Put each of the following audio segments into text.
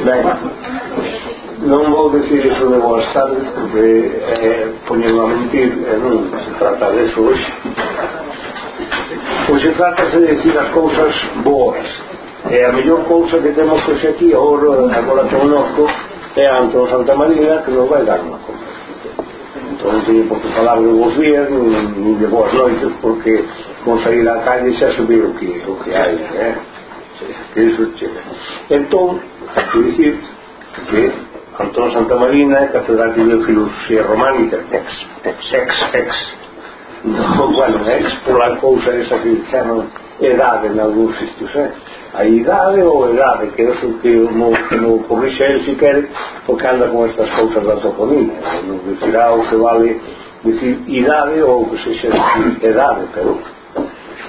Ben, non vou decir iso de boas tardes porque eh, poñendo a mentir eh, e non se trata de eso hoxe pois se trata de decir as cousas boas. E a mellor cousa que temos hoxe aquí agora, agora conozco é Antón Santa María que nos vai dar unha cousa entón teño por que falar de bons días nin, nin de boas noites porque con sair á calle xa se o que, o que hai eh? que iso chega Entón, hai que dicir que Antón Santa Marina é catedrático de filosofía románica ex, ex, ex, ex no, bueno, ex pola cousa esa que chaman edade en algúns sitios eh? a idade ou edade que é o que no, no corrixe el si quere porque anda con estas cousas da toponimia non dicirá ah, o que vale dicir idade ou que se xa edade pero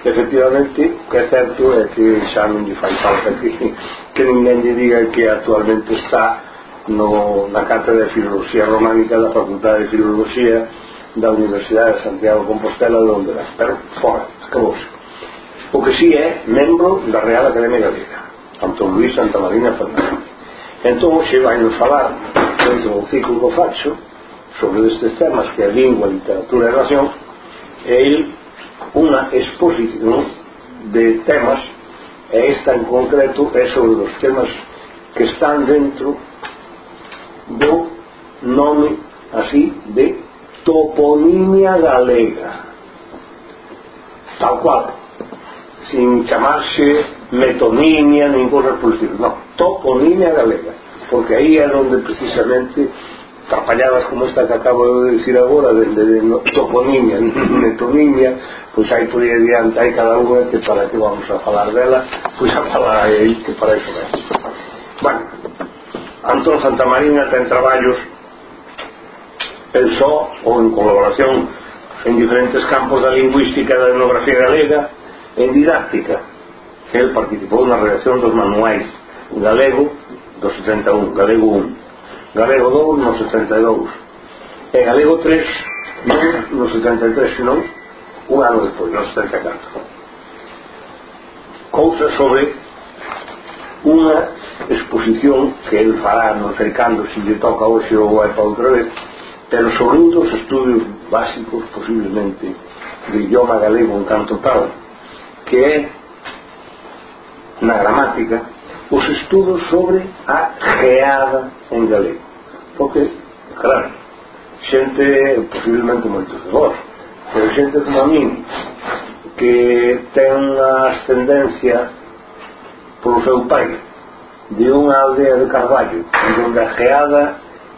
efectivamente o que é certo é que xa non lle fai falta que, que ninguén lle diga que actualmente está no, na cátedra de Filoloxía Románica da Facultade de Filoloxía da Universidade de Santiago de Compostela de onde las pero fora, acabouse o que si sí é membro da Real Academia Galega Antón Luís Santa Marina Fernández. Entón hoxe vai nos falar dentro do ciclo do facho sobre estes temas que é lingua, a literatura e nación e el unha exposición de temas e esta en concreto é sobre os temas que están dentro do nome así de toponimia galega. Tal cual sin chamarse metonimia nin cosas por estilo no, toponimia galega porque aí é onde precisamente trapalladas como esta que acabo de decir agora de, de, de toponimia, netonimia pois hai por aí adiante hai cada unha que para que vamos a falar dela pois a falar aí que para iso é bueno Antón Santa Marina ten traballos el só ou en colaboración en diferentes campos da lingüística da etnografía galega en didáctica que el participou na redacción dos manuais galego do 71, galego 1 galego 2 no 72 e galego 3 non no 73 senón un ano despois, no 74 cousa sobre unha exposición que el fará non cercando se lle toca hoxe ou vai para outra vez pero sobre un dos estudios básicos posiblemente de idioma galego en tanto tal que é na gramática os estudos sobre a geada en galego. Porque, claro, xente posiblemente moito peor, pero xente como a min que ten unha ascendencia polo seu pai de unha aldea de Carballo onde a geada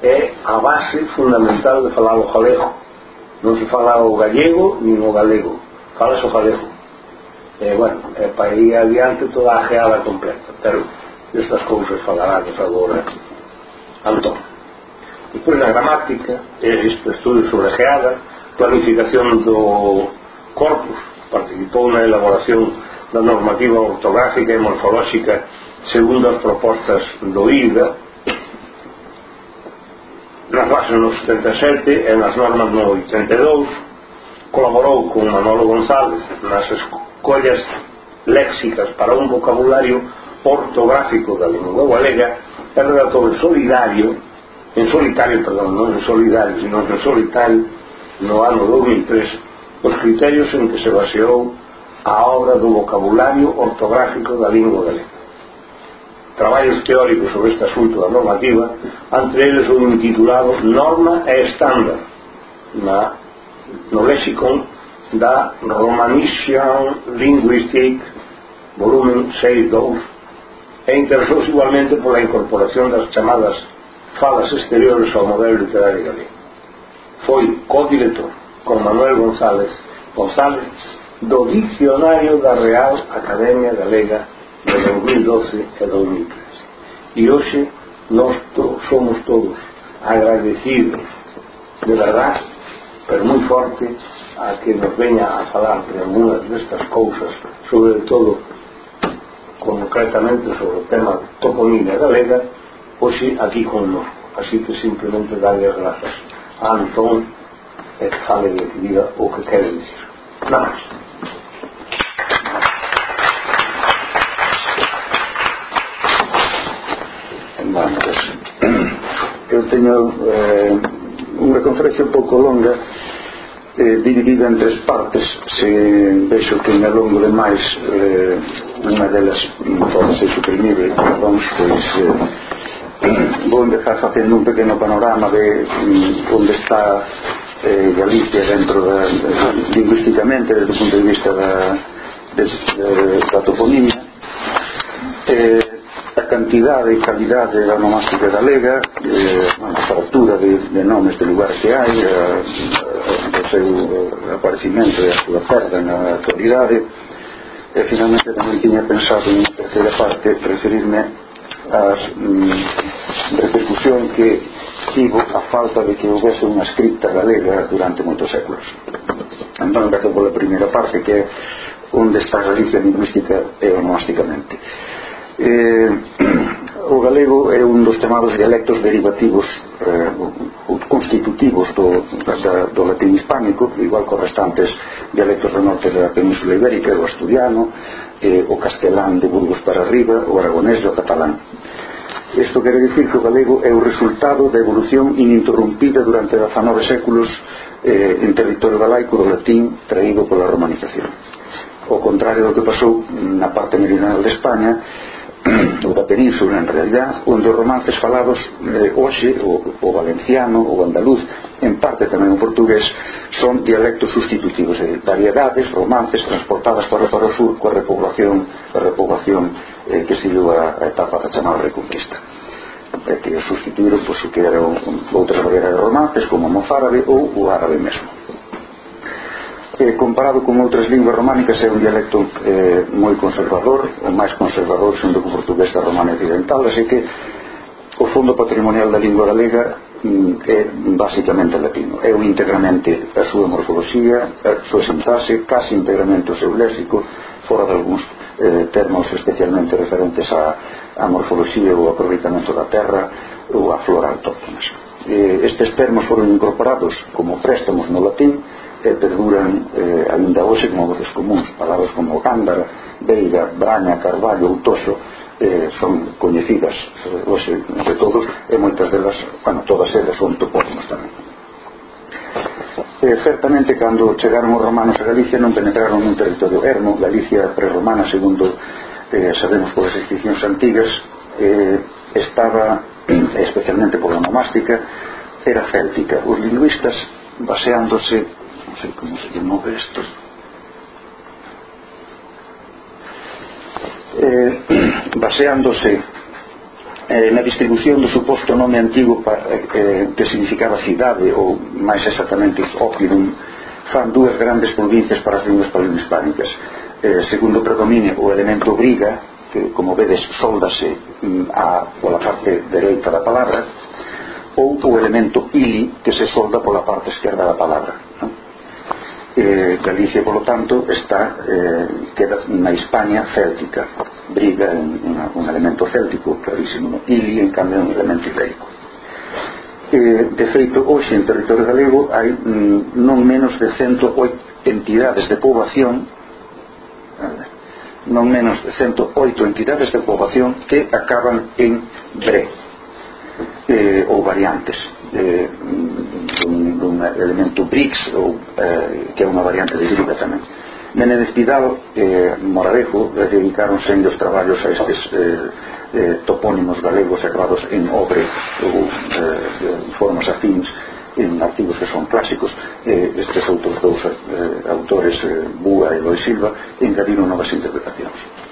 é a base fundamental de falar o galego. Non se fala o gallego nin o galego fala o galego. E bueno, é para ir adiante toda a geada completa pero destas cousas falará agora eh. Antón. Despois a gramática, este estudio sobre geada, planificación do corpus, participou na elaboración da normativa ortográfica e morfolóxica segundo as propostas do IGA, nas bases no 77 e nas normas no 82 colaborou con Manolo González nas escollas léxicas para un vocabulario ortográfico da lingua galega e redactor solidario en solitario, perdón, non en solidario, sino en solitario, no ano 2003, os criterios en que se baseou a obra do vocabulario ortográfico da lingua galega. Traballos teóricos sobre este asunto da normativa, entre eles un intitulado Norma e Estándar, na, no lexicon da Romanician Linguistic, volumen 6.2, e interesouse igualmente pola incorporación das chamadas Falas exteriores ao modelo literario galego. Foi co-director con Manuel González González do Diccionario da Real Academia Galega de 2012 e 2013. E hoxe nós to somos todos agradecidos de verdad, pero moi forte a que nos veña a falar de algunas destas cousas, sobre todo concretamente sobre o tema toponimia galega, hoxe aquí connosco así que simplemente darle as grazas a ah, Antón e que fale de que diga o que quere dicir nada máis Bueno, pues, eu teño eh, unha conferencia un pouco longa eh, dividida en tres partes. Se vexo que me alongo demais eh, unha delas pode mm, ser suprimible vamos pois eh, vou empezar facendo un pequeno panorama de mm, onde está eh, Galicia dentro da, de, lingüísticamente desde o punto de vista da, de, de, da toponimia. Eh, a cantidade e calidade da nomásica galega eh, a fractura de, de nomes de lugares que hai a, a, o seu aparecimento e a súa perda na actualidade. E finalmente tamén tiña pensado en terceira parte referirme as mm, repercusión que tivo a falta de que houvese unha escrita galega durante moitos séculos. Entón empezou pola primeira parte que é onde está a Galicia lingüística e onomásticamente eh, o galego é un dos chamados dialectos derivativos eh, constitutivos do, da, do latín hispánico igual que os restantes dialectos do norte da península ibérica o asturiano, eh, o castelán de Burgos para arriba, o aragonés e o catalán Isto quere dicir que o galego é o resultado da evolución ininterrumpida durante 19 séculos eh, en territorio galaico do latín traído pola romanización. O contrario do que pasou na parte meridional de España, ou da península en realidad onde dos romances falados eh, hoxe o, o valenciano, o andaluz en parte tamén o portugués son dialectos sustitutivos eh, variedades, romances transportadas para, para o sur coa repoblación, a repoblación eh, que se a, a etapa da chamada Reconquista. Eh, que sustituíron pois, o que eran outras variedades de romances como o mozárabe ou o árabe mesmo eh, comparado con outras linguas románicas é un dialecto eh, moi conservador o máis conservador sendo que o portugués da Romana Occidental así que o fondo patrimonial da lingua galega mm, é basicamente latino. É un integramente a súa morfoloxía a súa sintaxe casi íntegramente o seu léxico fora de algúns eh, termos especialmente referentes á, a morfoloxía ou aproveitamento da terra ou á flora autóctonas eh, estes termos foron incorporados como préstamos no latín e perduran eh, ainda hoxe como voces comuns palabras como Gándara, Veiga, Braña, Carballo outoso eh, son coñecidas eh, hoxe entre todos e moitas delas, bueno, todas elas son topónimos tamén. Eh, certamente cando chegaron os romanos a Galicia non penetraron nun territorio ermo Galicia prerromana segundo eh, sabemos polas inscripcións antigas eh, estaba especialmente pola nomástica era céltica. Os lingüistas baseándose no sé cómo se llamó esto. Eh, baseándose eh, na distribución do suposto nome antigo pa, eh, que significaba cidade ou máis exactamente Occidum fan dúas grandes provincias para as linguas hispánicas eh, segundo predomine o elemento briga que como vedes soldase mm, a, pola parte dereita da palabra ou o elemento ili que se solda pola parte esquerda da palabra non? eh, Galicia, polo tanto, está eh, queda na Hispania céltica. Briga en, un, un, elemento céltico, clarísimo. Ili, en cambio, un elemento ibérico. Eh, de feito, hoxe en territorio galego hai mm, non menos de 108 entidades de poboación non menos de 108 entidades de poboación que acaban en bre eh, ou variantes eh, dun, dun elemento BRICS ou, eh, que é unha variante de Sirica tamén. Menéndez Pidal e eh, Moravejo dedicáronse en os traballos a estes eh, eh, topónimos galegos acabados en obre ou eh, formas afins en artigos que son clásicos. Eh, estes outros dous eh, autores eh, Búa e Lois Silva engadiron novas interpretacións.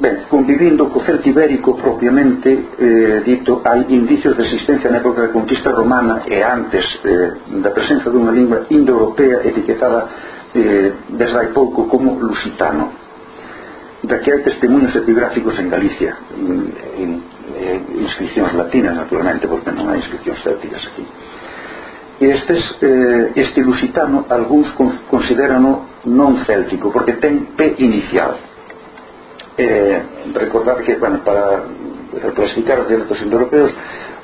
Ben, convivindo co Celta ibérico propiamente eh, dito hai indicios de existencia na época da conquista romana e antes eh, da presenza dunha lingua indoeuropea etiquetada eh, desde hai pouco como lusitano da que hai testemunhos epigráficos en Galicia en, en, en inscripcións latinas naturalmente porque non hai inscripcións célticas aquí. Estes, eh, este lusitano algúns considerano non céltico porque ten P inicial eh, recordar que, bueno, para clasificar os dialectos indoeuropeos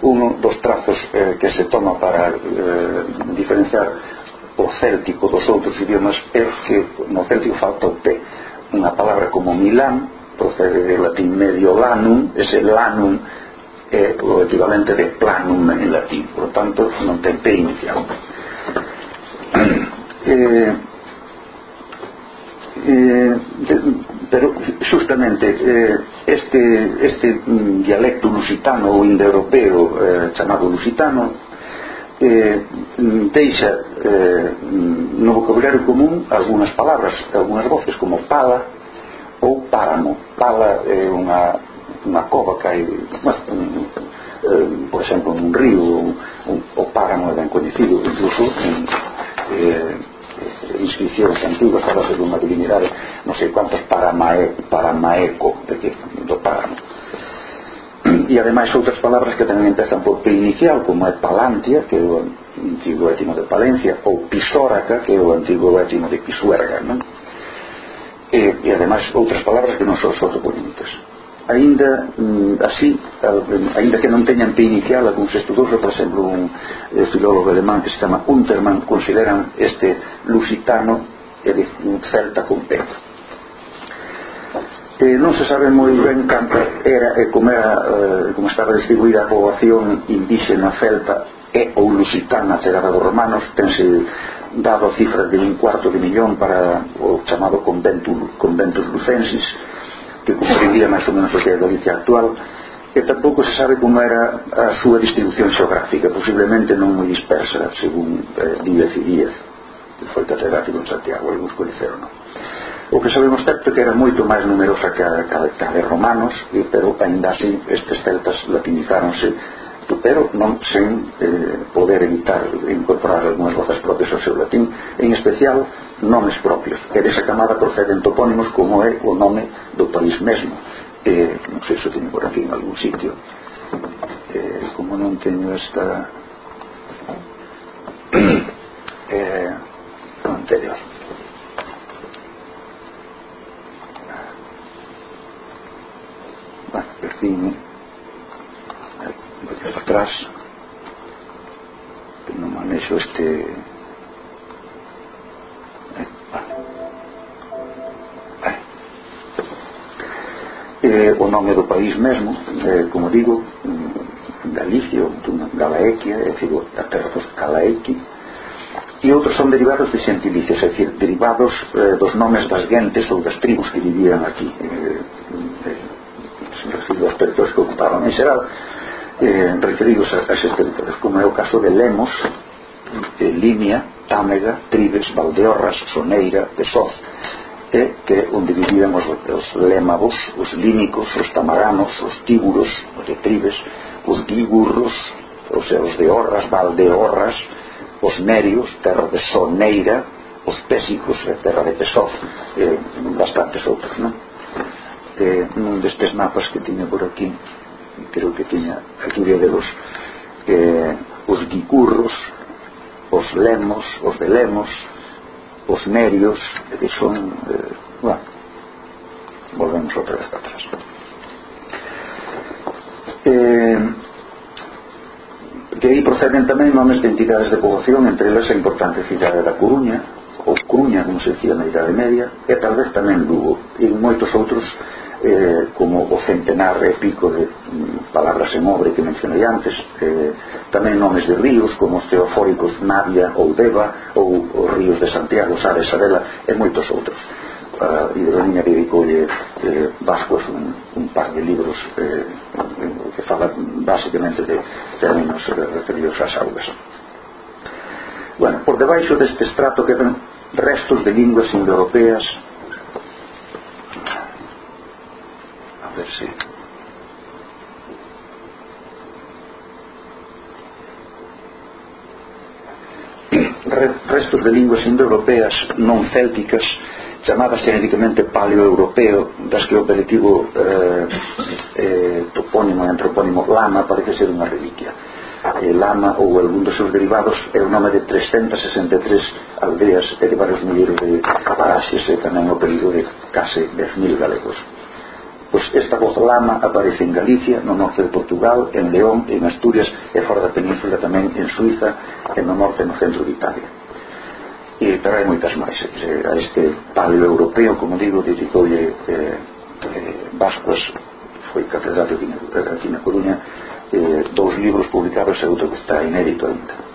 un dos trazos eh, que se toma para eh, diferenciar o céltico dos outros idiomas é que no céltico falta o P. Unha palabra como Milán procede do latín medio lanum ese lanum é o equivalente de planum en latín por tanto non ten P inicial. Eh, eh, pero justamente eh, este, este mm, dialecto lusitano ou indoeuropeo eh, chamado lusitano eh, deixa eh, no vocabulario común algunhas palabras, algunhas voces como pala ou páramo. Pala é unha, unha cova que hai un, eh, por exemplo, un río un, un, o páramo é ben conhecido incluso en, eh, inscripcións antigas, ahora de unha divinidade, non sei quantos para, Mae, para Maeco, decir, do parano E ademais outras palabras que tamén empezan por P inicial, como é Palantia, que é o antigo étimo de Palencia, ou Pisóraca, que é o antigo étimo de Pisuerga, non? E, e ademais outras palabras que non son só bonitas ainda mm, así ainda que non teñan P inicial algúns estudosos, por exemplo un eh, filólogo alemán que se chama Untermann consideran este lusitano e de celta con P eh, non se sabe moi ben canto era e como, era, eh, como estaba distribuída a poboación indígena celta e ou lusitana chegada dos romanos tense dado cifras de un cuarto de millón para o chamado conventus, conventus lucensis que comprendía máis ou menos o que é Galicia actual e tampouco se sabe como era a súa distribución xeográfica posiblemente non moi dispersa según eh, Díaz e Díaz que foi catedrático en Santiago algúns coñeceron non? o que sabemos certo é que era moito máis numerosa que a, que a, que a de romanos e, pero ainda así estes celtas latinizáronse pero non sen eh, poder evitar incorporar algunhas vozas propias ao seu latín en especial nomes propios. E desa camada proceden topónimos como é o nome do país mesmo. Eh, non sei se teño por aquí en algún sitio. Eh, como non teño esta eh, anterior. Bueno, perdíme vale, vou para atrás que non manexo este eh, o nome do país mesmo eh, como digo Galicia, Galaequia é dicir, a terra dos Galaequi e outros son derivados de xentilicios, é dicir, derivados eh, dos nomes das gentes ou das tribus que vivían aquí eh, eh, dos territorios que ocupaban en xeral eh, referidos a, a eses territorios como é o caso de Lemos eh, Limia Támega, Tribes, Valdeorras, Soneira, Pesoz, e que onde vivían os, os lémagos, os límicos, os tamaranos, os tíburos, os de Tribes, os guigurros, os, os de Orras, Valdeorras, os nerios, terra de Soneira, os pésicos, a terra de Pesoz, e bastantes outros, non? E, nun destes mapas que tiña por aquí, creo que tiña aquí de los, eh, os guicurros, os lemos, os de lemos, os nerios, que son... Eh, bueno, volvemos outra vez para atrás. Eh, de aí proceden tamén nomes de entidades de poboación, entre elas a importante cidade da Coruña, ou Coruña, como se dicía na Idade Media, e tal vez tamén Lugo, e moitos outros eh, como o centenar e pico de mm, palabras en obre que mencionei antes eh, tamén nomes de ríos como os teofóricos Navia ou Deva ou os ríos de Santiago, Sara e Sabela e moitos outros. A Hidroniña dedicoulle eh, Vascos un, un par de libros eh, que fala basicamente de términos eh, referidos ás augas. Bueno, por debaixo deste estrato quedan restos de linguas indoeuropeas a ver si. restos de linguas indoeuropeas non célticas chamadas xenericamente paleoeuropeo das que o operativo eh, eh, topónimo e antropónimo lama parece ser unha reliquia eh, lama ou algún dos seus derivados é o nome de 363 aldeas e de varios milleiros de paraxes e tamén o período de case 10.000 galegos pois esta voz lama aparece en Galicia, no norte de Portugal, en León, en Asturias e fora da península tamén en Suiza e no norte e no centro de Italia. E pero hai moitas máis. Eh, a este palio europeo, como digo, dedicoulle eh, eh, Vascuas, foi catedrático aquí na eh, Coruña, eh, dous libros publicados e outro que está inédito ainda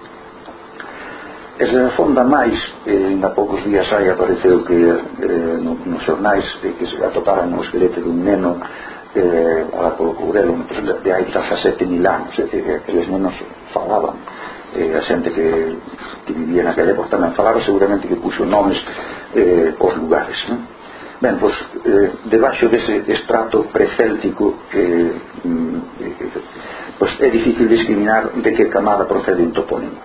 e se afonda máis eh, en a poucos días hai apareceu que eh, no, nos xornais eh, que se atoparan no esqueleto dun neno eh, a la polo Courelo de hai 17.000 anos é dicir, que aqueles nenos falaban eh, a xente que, que vivía naquela época tamén falaba, seguramente que puxo nomes eh, os lugares non? Ben, pois, eh, debaixo dese estrato precéltico que eh, pois é difícil discriminar de que camada procede un topónimo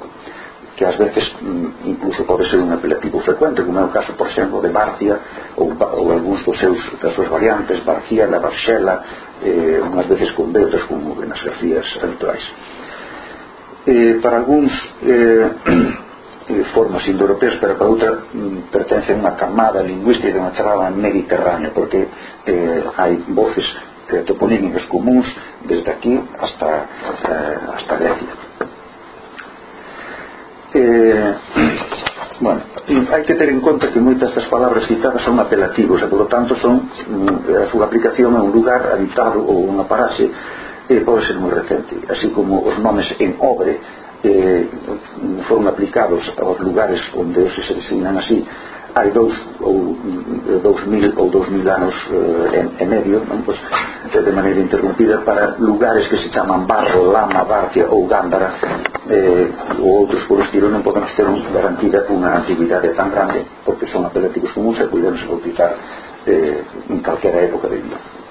que ás veces mm, incluso pode ser un apelativo frecuente como é o caso, por exemplo, de Barcia ou, ou algúns dos seus, das súas variantes Barciela, Barxela eh, unhas veces con B, outras nas grafías habituais. Eh, para algúns eh, formas indoeuropeas, pero para outra mm, pertence a unha camada lingüística unha chamada mediterránea porque eh, hai voces eh, toponímicas comuns desde aquí hasta eh, hasta Grecia. Eh, bueno, hai que ter en conta que moitas das palabras citadas son apelativos e polo tanto son mm, a súa aplicación a un lugar habitado ou unha paraxe eh, pode ser moi recente así como os nomes en obre eh, foron aplicados aos lugares onde se designan así hai dous ou mm, dous mil ou dous mil anos eh, en, en medio non? Pois, pues, de maneira interrumpida para lugares que se chaman barro, lama, barcia ou gándara eh, ou outros por estilo non podemos ter garantida unha antiguidade tan grande porque son apelativos comuns e podernos bautizar eh, en calquera época de vida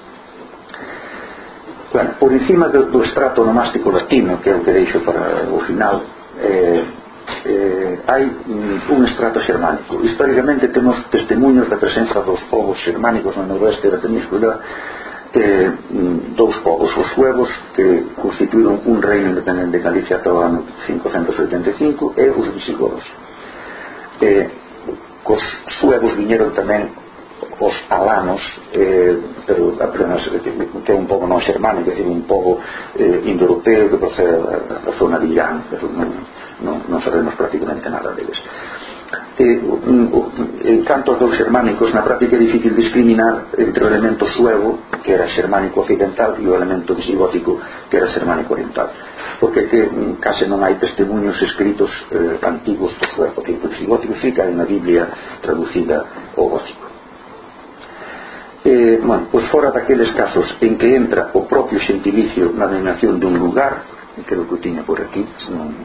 bueno, por encima do, do estrato onomástico latino que é o que deixo para o final eh, eh, hai un estrato xermánico. Históricamente temos testemunhos da presenza dos povos xermánicos no noroeste da península eh, dous povos os suevos que constituíron un reino independente de Galicia ata o ano 585 e os visigodos. Eh, cos suevos viñeron tamén os alanos eh, pero, apenas que é un pobo non xermánico é un pobo eh, indoeuropeo que procede da zona de Irán pero non, non, non sabemos prácticamente nada deles. Eh, en canto aos dous xermánicos na práctica é difícil discriminar entre o elemento suevo que era xermánico occidental e o elemento visigótico que era xermánico oriental. Porque que mm, case non hai testemunhos escritos eh, antigos do suevo. Que o visigótico sí que hai unha biblia traducida ao gótico eh, bueno, pois fora daqueles casos en que entra o propio xentilicio na denominación dun lugar creo que o tiña por aquí senón,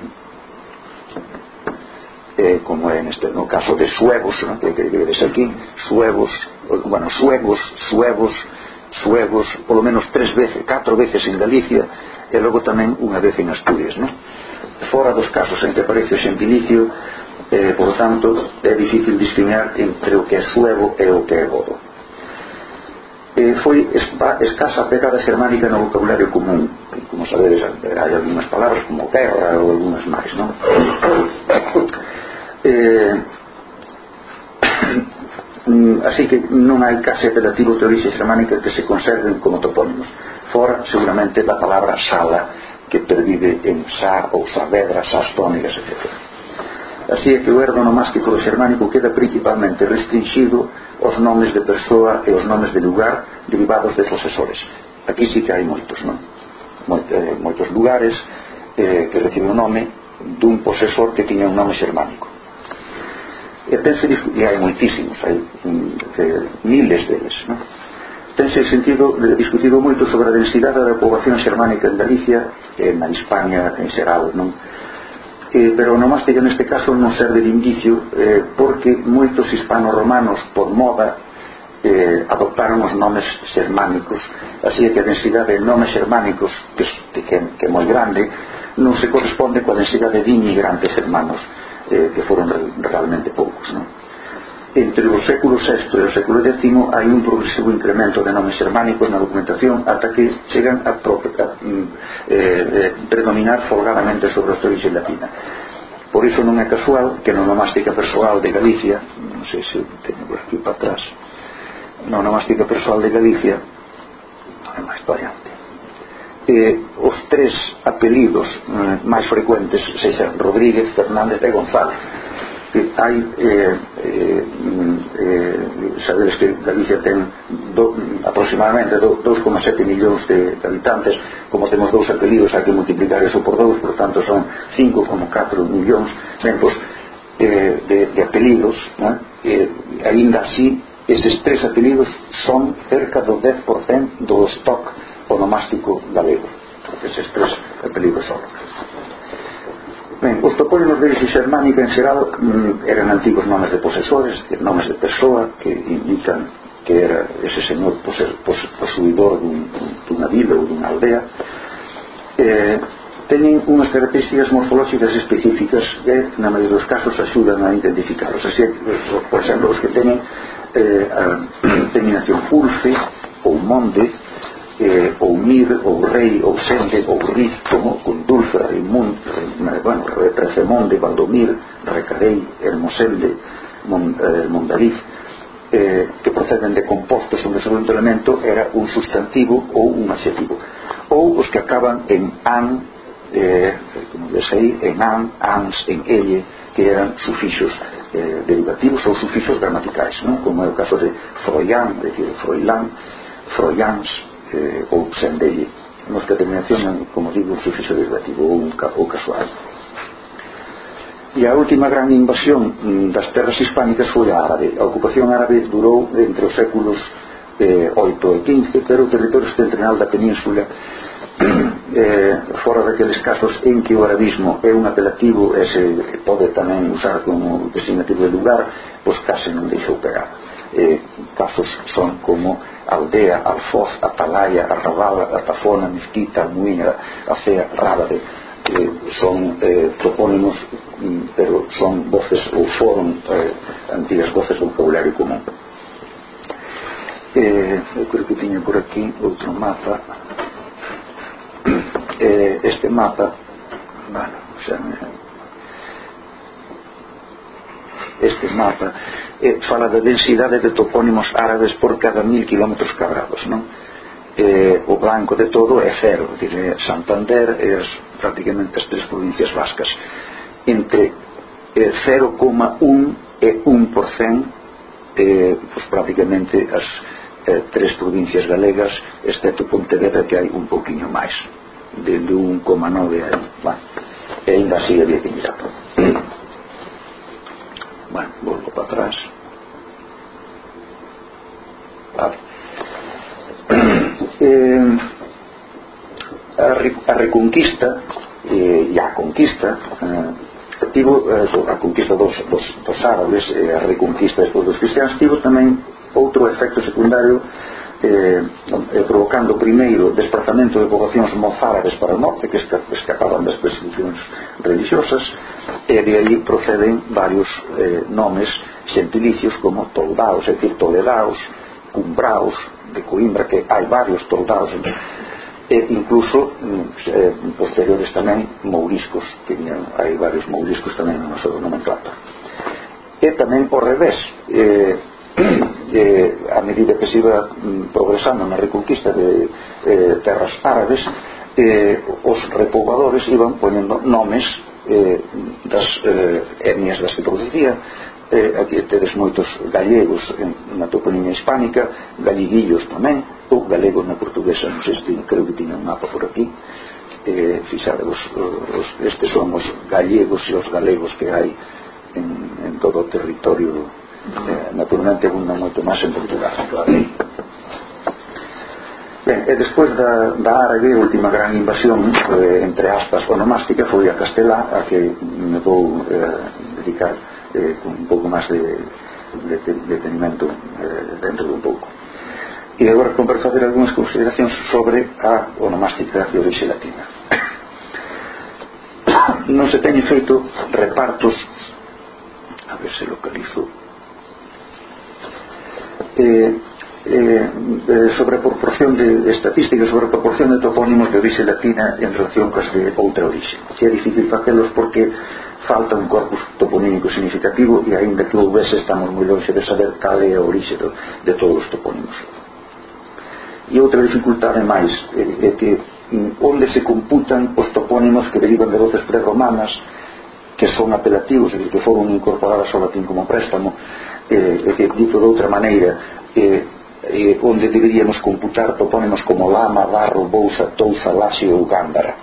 eh, como é neste, no caso de suevos ¿no? que, que, que vedes aquí suevos, bueno, suevos suevos, suevos polo menos tres veces, catro veces en Galicia e logo tamén unha vez en Asturias ¿no? fora dos casos en que aparece o xentilicio eh, por tanto é difícil discriminar entre o que é suevo e o que é godo eh, foi escasa pegada xermánica no vocabulario común. Como sabedes, hai algunhas palabras como terra ou algunhas máis non? eh, así que non hai case apelativos de orixe xermánica que se conserven como topónimos. Fora seguramente da palabra sala que pervive en sa ou savedra, sas tónicas, etc así é que o erdo nomásquico do xermánico queda principalmente restringido os nomes de persoa e os nomes de lugar derivados de posesores aquí sí que hai moitos non? Eh, moitos lugares eh, que reciben o nome dun posesor que tiña un nome xermánico e pense, e hai moitísimos hai mm, de, miles deles non? tense sentido discutido moito sobre a densidade da poboación xermánica en Galicia e na Hispania en xeral non? eh, pero onomástica neste caso non serve de indicio eh, porque moitos hispano-romanos por moda eh, adoptaron os nomes xermánicos así que a densidade de nomes xermánicos que, que, que é moi grande non se corresponde coa densidade de inmigrantes hermanos eh, que foron realmente poucos non? entre o século VI e o século X hai un progresivo incremento de nomes xermánicos na documentación ata que chegan a, pro, a mm, eh, eh, predominar folgadamente sobre os de latina Por iso non é casual que na nomástica persoal de Galicia, non sei se teño por aquí para atrás, na nomástica persoal de Galicia, é máis variante, eh, os tres apelidos eh, máis frecuentes sexan Rodríguez, Fernández e González que hai eh, eh, mm, eh, sabedes que Galicia ten do, aproximadamente 2,7 millóns de, de habitantes como temos dous apelidos hai que multiplicar eso por dous por tanto son 5,4 millóns ben, pues, eh, de, de apelidos né? eh, ainda así eses tres apelidos son cerca do 10% do stock onomástico galego eses tres apelidos son Ben, os topónimos deles xermánica en xeral mm, eran antigos nomes de posesores, nomes de persoa que indican que era ese señor pose, pose, posuidor dun, dunha vila ou dunha aldea. Eh, teñen unhas características morfolóxicas específicas que na maioria dos casos axudan a identificarlos así, por exemplo, os que teñen eh, a terminación pulfe ou monde eh, Oumir, Ourrei, Oxende, Ourristomo, Cundulfa, Reimund, Re, bueno, Represemonde, Valdomir, Recarei, Hermoselde, Mon, eh, Mondariz, eh, que proceden de compostos onde sobre elemento era un sustantivo ou un adjetivo. ou os que acaban en an eh, como ves aí, en an, ans, en elle que eran sufixos eh, derivativos ou sufixos gramaticais non? como é o caso de froian, dicir, froilán froians, eh, ou sen delle. Nos que terminación, como digo, un sufixo derivativo ou, un, ca, ou casual. E a última gran invasión mm, das terras hispánicas foi a árabe. A ocupación árabe durou entre os séculos eh, 8 e 15 pero o territorio central da península eh, fora daqueles casos en que o arabismo é un apelativo e se pode tamén usar como designativo de lugar pois case non deixou pegar eh, casos son como Aldea, Alfoz, Atalaya, Arrabala, Atafona, Mezquita, Almuíña, Acea, Rábade, eh, son eh, propónenos, mm, pero son voces ou foron eh, antigas voces do vocabulario común. Eh, eu creo que tiña por aquí outro mapa. Eh, este mapa, bueno, xa me este mapa eh, fala da densidade de topónimos árabes por cada mil kilómetros cadrados non? Eh, o blanco de todo é cero dire, Santander e as, prácticamente as tres provincias vascas. Entre eh, 0,1 e 1% eh, pues prácticamente as eh, tres provincias galegas excepto Pontevedra que hai un poquinho máis de, de 1,9 a bueno, e ainda así había que mirar Bueno, volvo para atrás. Vale. Eh, a, reconquista, eh, e a conquista, eh, tivo eh, a conquista dos, dos, dos árabes, eh, a reconquista despois dos cristianos, tivo tamén outro efecto secundario eh, eh, provocando primeiro desplazamento de poboacións mozárabes para o norte que escapaban das persecucións religiosas e de aí proceden varios eh, nomes gentilicios como toldaos, é dicir, toledaos cumbraos de Coimbra que hai varios toldaos en e incluso mm, eh, posteriores tamén mouriscos que hai varios mouriscos tamén na nosa nomenclata. E tamén por revés eh, eh, a medida que se iba mm, progresando na reconquista de eh, terras árabes eh, os repobadores iban ponendo nomes eh, das eh, etnias das que producía eh, aquí tedes moitos galegos en, na toponimia hispánica galleguillos tamén ou galegos na portuguesa non sei se creo que tiña un mapa por aquí. Eh, fixade os, eh, os, estes son os gallegos e os galegos que hai en, en todo o territorio Eh, naturalmente abunda moito máis en Portugal Ben, e despois da, da árabe, a última gran invasión, eh, entre aspas, onomástica, foi a Castelá, a que me vou eh, dedicar eh, con un pouco máis de, de, de detenimento eh, dentro dun pouco. E agora compre facer algunhas consideracións sobre a onomástica de orixe latina. Non se teñen feito repartos, a ver se localizo eh, eh, sobre a proporción de, de sobre a proporción de topónimos de orixe latina en relación cos de outra orixe. Que é difícil facelos porque falta un corpus toponímico significativo e aínda que houvese estamos moi longe de saber cal é a orixe de, de todos os topónimos. E outra dificultade máis é, é que mm, onde se computan os topónimos que derivan de voces prerromanas que son apelativos, e que foron incorporadas ao latín como préstamo eh, é que dito de outra maneira eh, eh, onde deberíamos computar topónimos como lama, barro, bousa, touza, laxe ou gándara.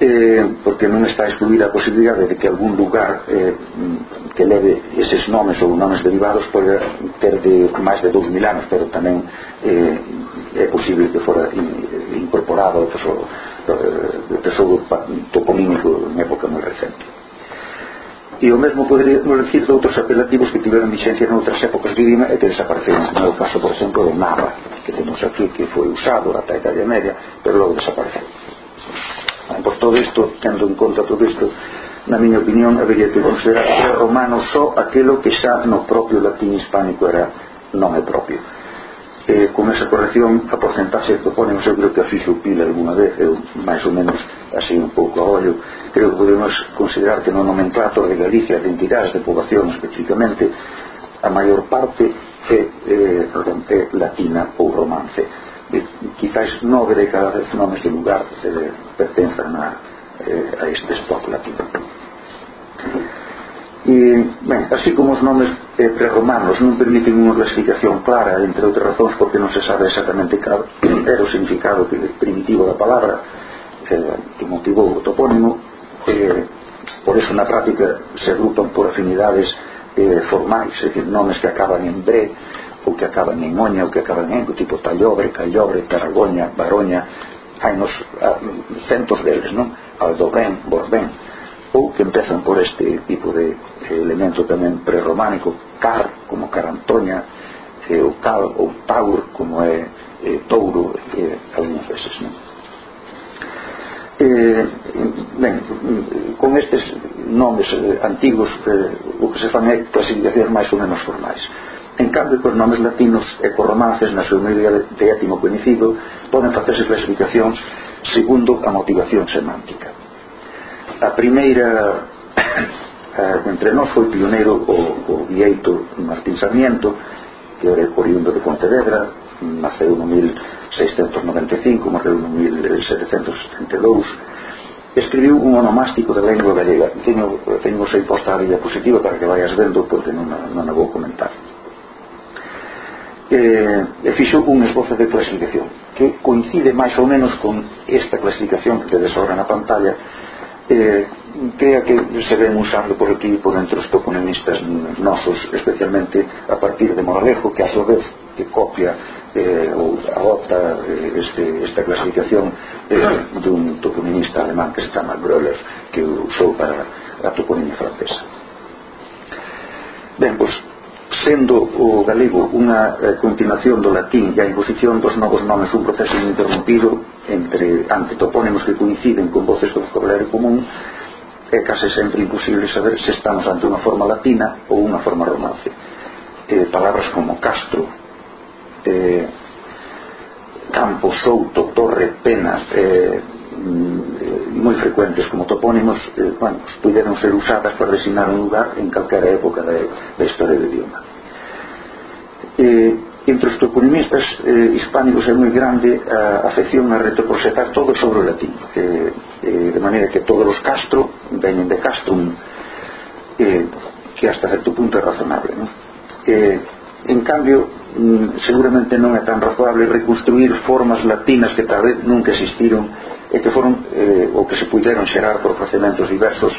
Eh, porque non está excluída a posibilidade de que algún lugar eh, que leve eses nomes ou nomes derivados pode ter de máis de 2000 anos pero tamén eh, é posible que fora in, incorporado o tesouro, eh, tesouro toponímico en época moi recente e o mesmo poderíamos decir de outros apelativos que tiveron vixencia noutras épocas de Lima e que desapareceron como o caso por exemplo de Narra que temos aquí que foi usado ata a Idade Media pero logo desapareceu. Por pois todo isto, tendo en conta todo isto na miña opinión habería que considerar que romano só aquilo que xa no propio latín hispánico era nome propio eh, con esa corrección a porcentaxe que ponen eu creo que a fixo pila alguna vez eu máis ou menos así un pouco a ollo creo que podemos considerar que no nomenclator de Galicia de entidades de poboación especificamente a maior parte é, eh, é latina ou romance. E, quizás nove de cada dez nomes de lugar eh, pertenzan a, eh, a este stock latino. E, ben, así como os nomes eh, prerromanos non permiten unha clasificación clara, entre outras razóns porque non se sabe exactamente cal era o significado que, primitivo da palabra eh, que motivou o topónimo, eh, por eso na práctica se agrupan por afinidades eh, formais, é dicir, nomes que acaban en bre, ou que acaban en oña, ou que acaban en tipo tallobre, callobre, tarragoña, baroña, hai nos a, centos deles, non? Aldobén, Borbén, ou que empezan por este tipo de elemento tamén prerrománico, car, como carantoña, eh, ou cal, ou taur, como é eh, touro, eh, algunhas veces, non? Eh, ben, con estes nomes eh, antigos eh, o que se fan é clasificacións máis ou menos formais en cambio cos nomes latinos e cos romances na súa maioría de étimo coñecido poden facerse clasificacións segundo a motivación semántica a primeira eh, entre nós foi pioneiro o, o Vieito Martín Sarmiento que era oriundo de Pontevedra naceu no 1695 morreu no 1772 escribiu un onomástico da lengua galega teño, teño sei posta a diapositiva para que vayas vendo porque non, non a vou comentar. E, e fixo un esbozo de clasificación que coincide máis ou menos con esta clasificación que tedes ahora na pantalla eh, que que se ven usando por aquí por entre os toponemistas nosos especialmente a partir de Moralejo que a súa vez que copia eh, ou adopta eh, este, esta clasificación eh, dun toponimista alemán que se chama Gröller que usou para a toponimia francesa. Ben, pois sendo o galego unha eh, continuación do latín e a imposición dos novos nomes un proceso interrompido entre ante topónimos que coinciden con voces do vocabulario común é case sempre imposible saber se estamos ante unha forma latina ou unha forma romance. Eh, palabras como castro eh, campo, souto, torre, pena eh, moi frecuentes como topónimos eh, bueno, puderon ser usadas para designar un lugar en calquera época da, da historia do idioma eh, entre os toponimistas eh, hispánicos é moi grande a afección a retroproxetar todo sobre o latín eh, eh, de maneira que todos os castro veñen de castrum eh, que hasta certo punto é razonable ¿no? eh, en cambio Mm, seguramente non é tan razoable reconstruir formas latinas que tal vez nunca existiron e que foron eh, ou que se puderon xerar por procedementos diversos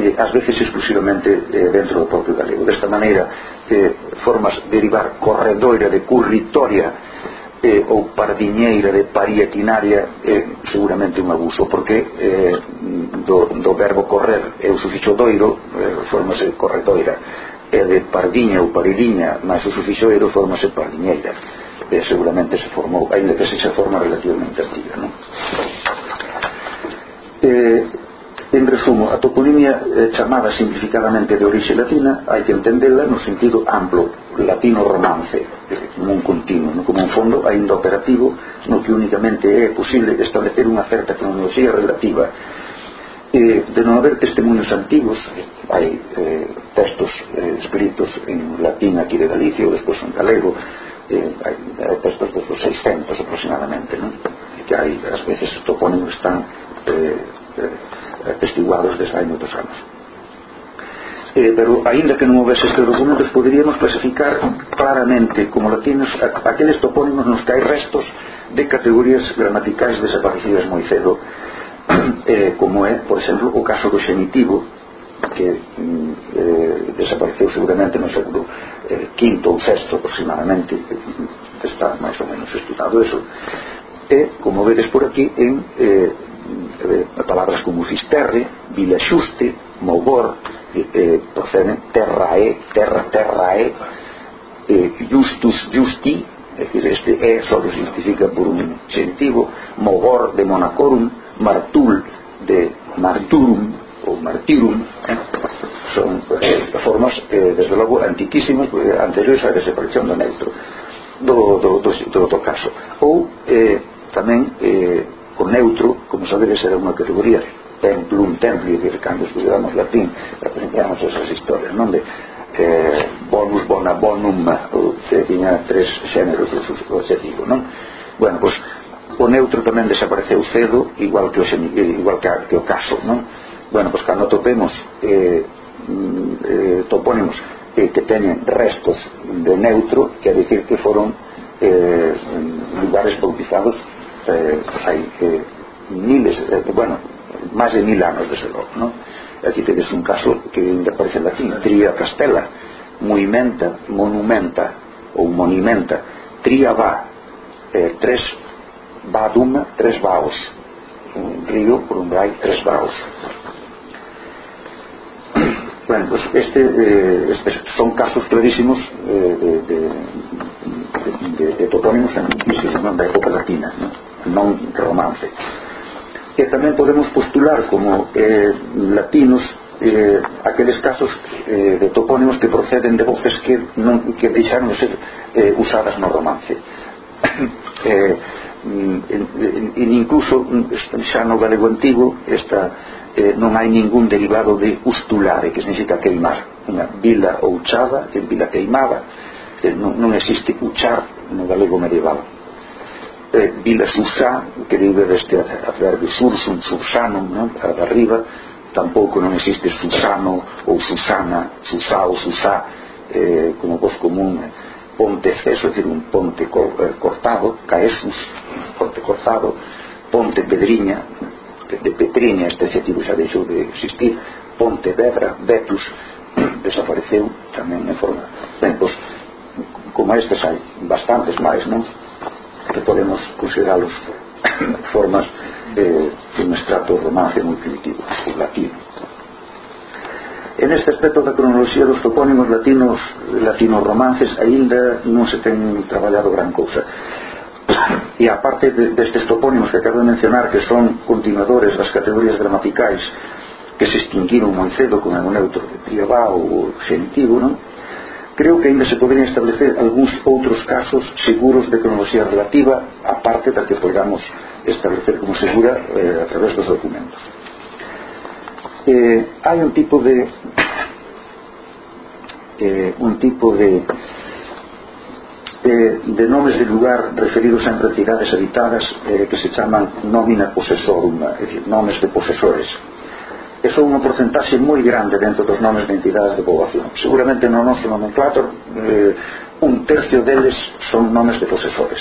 eh, ás veces exclusivamente eh, dentro do propio galego. Desta maneira que formas derivar corredoira de curritoria eh, ou pardiñeira de parietinaria é eh, seguramente un abuso porque eh, do, do verbo correr é o sufixo doiro eh, formase corredoira e de Pardiña ou Pariliña mas o sufixoero formase Pardiñeira e seguramente se formou ainda que se xa forma relativamente antiga non? Eh, en resumo a toponimia eh, chamada simplificadamente de orixe latina hai que entendela no sentido amplo latino-romance como un continuo, non? como un fondo ainda operativo no que únicamente é posible establecer unha certa cronoloxía relativa de non haber testemunhos antigos hai eh, textos eh, escritos en latín aquí de Galicia ou despois en galego eh, hai textos dos 600 aproximadamente non? que hai ás veces topónimos están eh, eh, atestiguados desde hai moitos anos eh, pero aínda que non houvese estes documentos poderíamos clasificar claramente como latinos aqueles topónimos nos que hai restos de categorías gramaticais desaparecidas moi cedo eh, como é, por exemplo, o caso do xenitivo que mm, eh, desapareceu seguramente no século eh, quinto ou sexto aproximadamente mm, está máis ou menos estudado eso. E, como vedes por aquí en eh, eh, palabras como cisterre, vila xuste, mogor, eh, eh, proceden terrae, terra terrae, eh, justus justi, é dicir, este é só se identifica por un xentivo mogor de monacorum, martul de marturum ou martirum eh? son eh, formas eh, desde logo antiquísimas eh, anteriores á desaparición do neutro do, do, do, do, do caso ou eh, tamén eh, o neutro como sabedes era unha categoría templum templi dir, cando estudamos latín aprendíamos esas historias non de eh, bonus bona bonum eh, que tiña tres xéneros o, o, non? Bueno, pois, o, o neutro tamén desapareceu cedo igual que o, eh, igual que, que o caso non? bueno, pois cando topemos eh, mm, eh, topónimos eh, que teñen restos de neutro quer dicir que foron eh, lugares bautizados eh, pois hai eh, miles, eh, bueno máis de mil anos desde logo non? aquí tedes un caso que ainda aparece en latín Tria Castela monumenta, Monumenta ou Monimenta Tria va eh, tres va dunha tres baos un río por un hai tres baos bueno, pues este, eh, estes son casos clarísimos eh, de, de, de, de topónimos antiquísimos non? da época latina non, non romance. E tamén podemos postular como eh, latinos eh, aqueles casos eh, de topónimos que proceden de voces que, non, que deixaron de ser eh, usadas no romance. Eh, Mm, e incluso mm, xa no galego antigo esta, eh, non hai ningún derivado de ustulare que significa queimar unha vila ou chada que vila queimada eh, non, non existe uchar no galego medieval eh, vila susá que deriva deste adverbio sursum sursanum non? arriba tampouco non existe susano ou susana susá ou susá eh, como voz común eh, ponteceso, é dicir, un ponte eh, cortado, caesus, ponte cortado, ponte pedriña, de Petriña, este adjetivo xa deixou de existir, Ponte Vedra, Betus, desapareceu tamén en forma. Ben, pois, como estes hai bastantes máis, non? Que podemos consideralos formas eh, de un estrato romance moi primitivo, latino. En este aspecto da cronoloxía dos topónimos latinos latino-romances aínda non se ten traballado gran cousa e a parte de, destes topónimos que acabo de mencionar que son continuadores das categorías gramaticais que se extinguiron moi cedo con o neutro triabá ou genitivo non? creo que ainda se poderían establecer algúns outros casos seguros de cronoloxía relativa aparte da que podamos establecer como segura eh, a través dos documentos eh, hay un tipo de eh, un tipo de eh, de nomes de lugar referidos a entidades habitadas eh, que se chaman nómina posesorum, é dicir, nomes de posesores. E son unha porcentaxe moi grande dentro dos nomes de entidades de poboación seguramente no noso nomenclator eh, un tercio deles son nomes de posesores.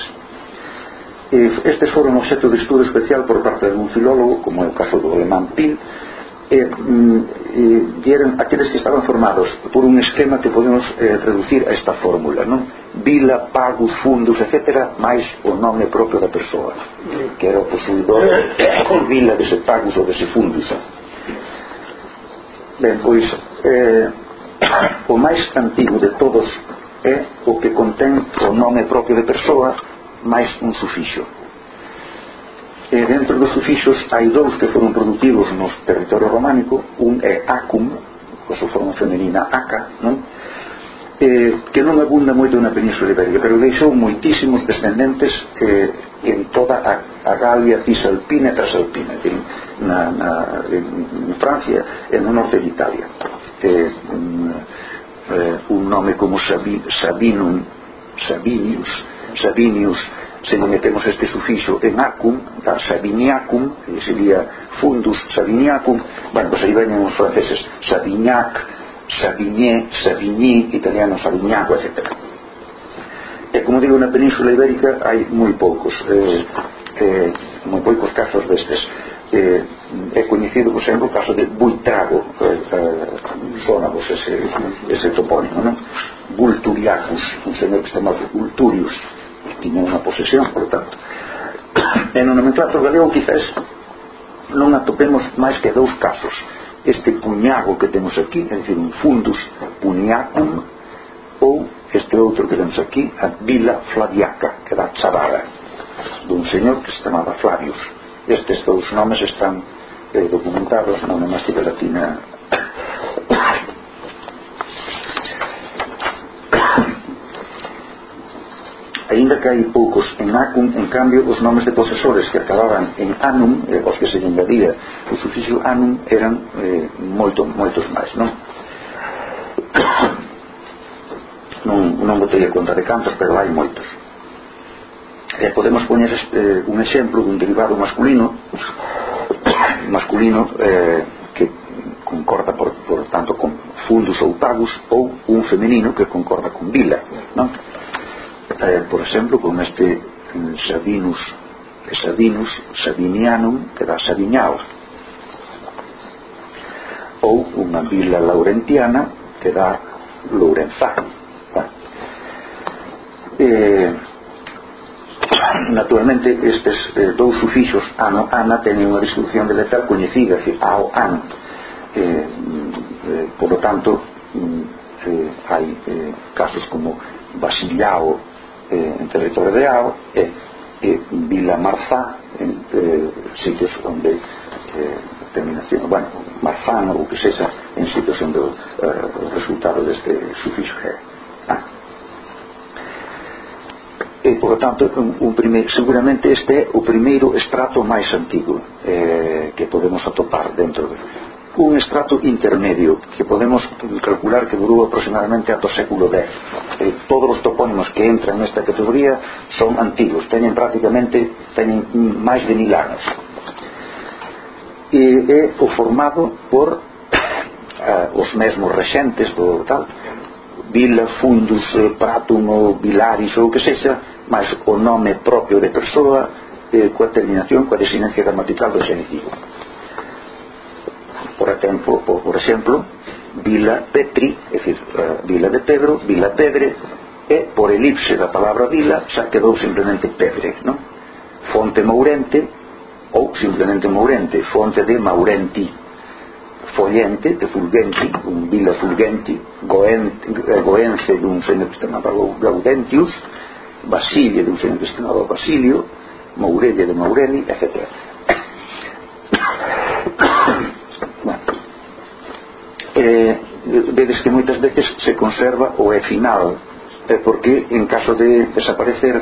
Eh, e estes foron objeto de estudo especial por parte de un filólogo como é o caso do alemán Pil eh, eh, dieron aqueles que estaban formados por un esquema que podemos eh, reducir a esta fórmula non? vila, pagos, fundos, etc máis o nome propio da persoa que era o posuidor de vila dese pagos ou dese fundos ben, pois eh, o máis antigo de todos é o que contén o nome propio de persoa máis un sufixo E dentro dos sufixos hai dous que foron produtivos no territorio románico, un é acum, a súa forma femenina aca, non? Eh, que non abunda moito na península ibérica, pero deixou moitísimos descendentes eh, en toda a, a Galia cisalpina e trasalpina, en, na, na, en Francia e no norte de Italia. Eh, un, eh, un nome como Sabi, Sabinum, Sabinius, Sabinius se non metemos este sufixo en acum, da sabiniacum, que sería fundus sabiniacum, bueno, pois pues aí venen os franceses Savignac, sabiñé, sabiñí, italiano sabignaco, etc. E como digo, na península ibérica hai moi poucos, eh, eh, moi poucos casos destes eh, é coñecido, por exemplo, o caso de Buitrago, eh, eh, sona vos pois, ese, ese topónimo, non? Vulturiacus, un señor que se chamaba Vulturius, tiña unha posesión, por tanto. E no nomenclato galego quizás non atopemos máis que dous casos. Este puñago que temos aquí, é dicir, un fundus puñacum, ou este outro que temos aquí, a vila flaviaca, que da Chavara, dun señor que se chamaba Flavius. Estes dous nomes están eh, documentados na onomástica latina Ainda que hai poucos en Acum, en cambio, os nomes de posesores que acababan en Anum, eh, os que se engadía o sufixo Anum, eran eh, moito, moitos máis, non? non, non botei a conta de cantos, pero hai moitos. E podemos poñer eh, un exemplo dun derivado masculino, masculino eh, que concorda, por, por tanto, con fundus ou pagus, ou un femenino que concorda con vila, non? eh, por exemplo, con este mm, Sabinus, eh, Sabinus Sabinianum, que dá Sabiñao, ou unha vila laurentiana que dá Lourenzá Eh, naturalmente, estes eh, dous sufixos ano ana teñen unha distribución de letal coñecida, que ao an. Eh, mm, eh, por lo tanto, mm, eh, hai eh, casos como Basiliao eh, en territorio de Ao e, e Vila Marzá en eh, sitios onde eh, terminación, bueno, Marzán ou que sexa en sitios onde eh, o resultado deste sufixo é. Ah. e por tanto un, un primeiro, seguramente este é o primeiro estrato máis antigo eh, que podemos atopar dentro de un estrato intermedio que podemos calcular que durou aproximadamente ato século X. Eh, todos os topónimos que entran nesta categoría son antigos teñen prácticamente teñen máis de mil anos. E é o formado por eh, os mesmos rexentes do tal Vila, Fundus, eh, Pratum ou Vilaris ou o que sexa máis o nome propio de persoa eh, coa terminación, coa desinência gramatical do genitivo Por exemplo, por, por exemplo Vila Petri, é dicir, uh, eh, Vila de Pedro, Vila Pedre, e por elipse da palabra vila xa quedou simplemente Pedre, non? Fonte Mourente, ou simplemente Mourente, fonte de Maurenti, Follente, de Fulgenti, un vila Fulgenti, Goente, eh, Goence dun señor que se chamaba Gaudentius, Basilia dun señor que se chamaba Basilio, Mourelle de Maureli, etc eh, vedes que moitas veces se conserva o é final eh, porque en caso de desaparecer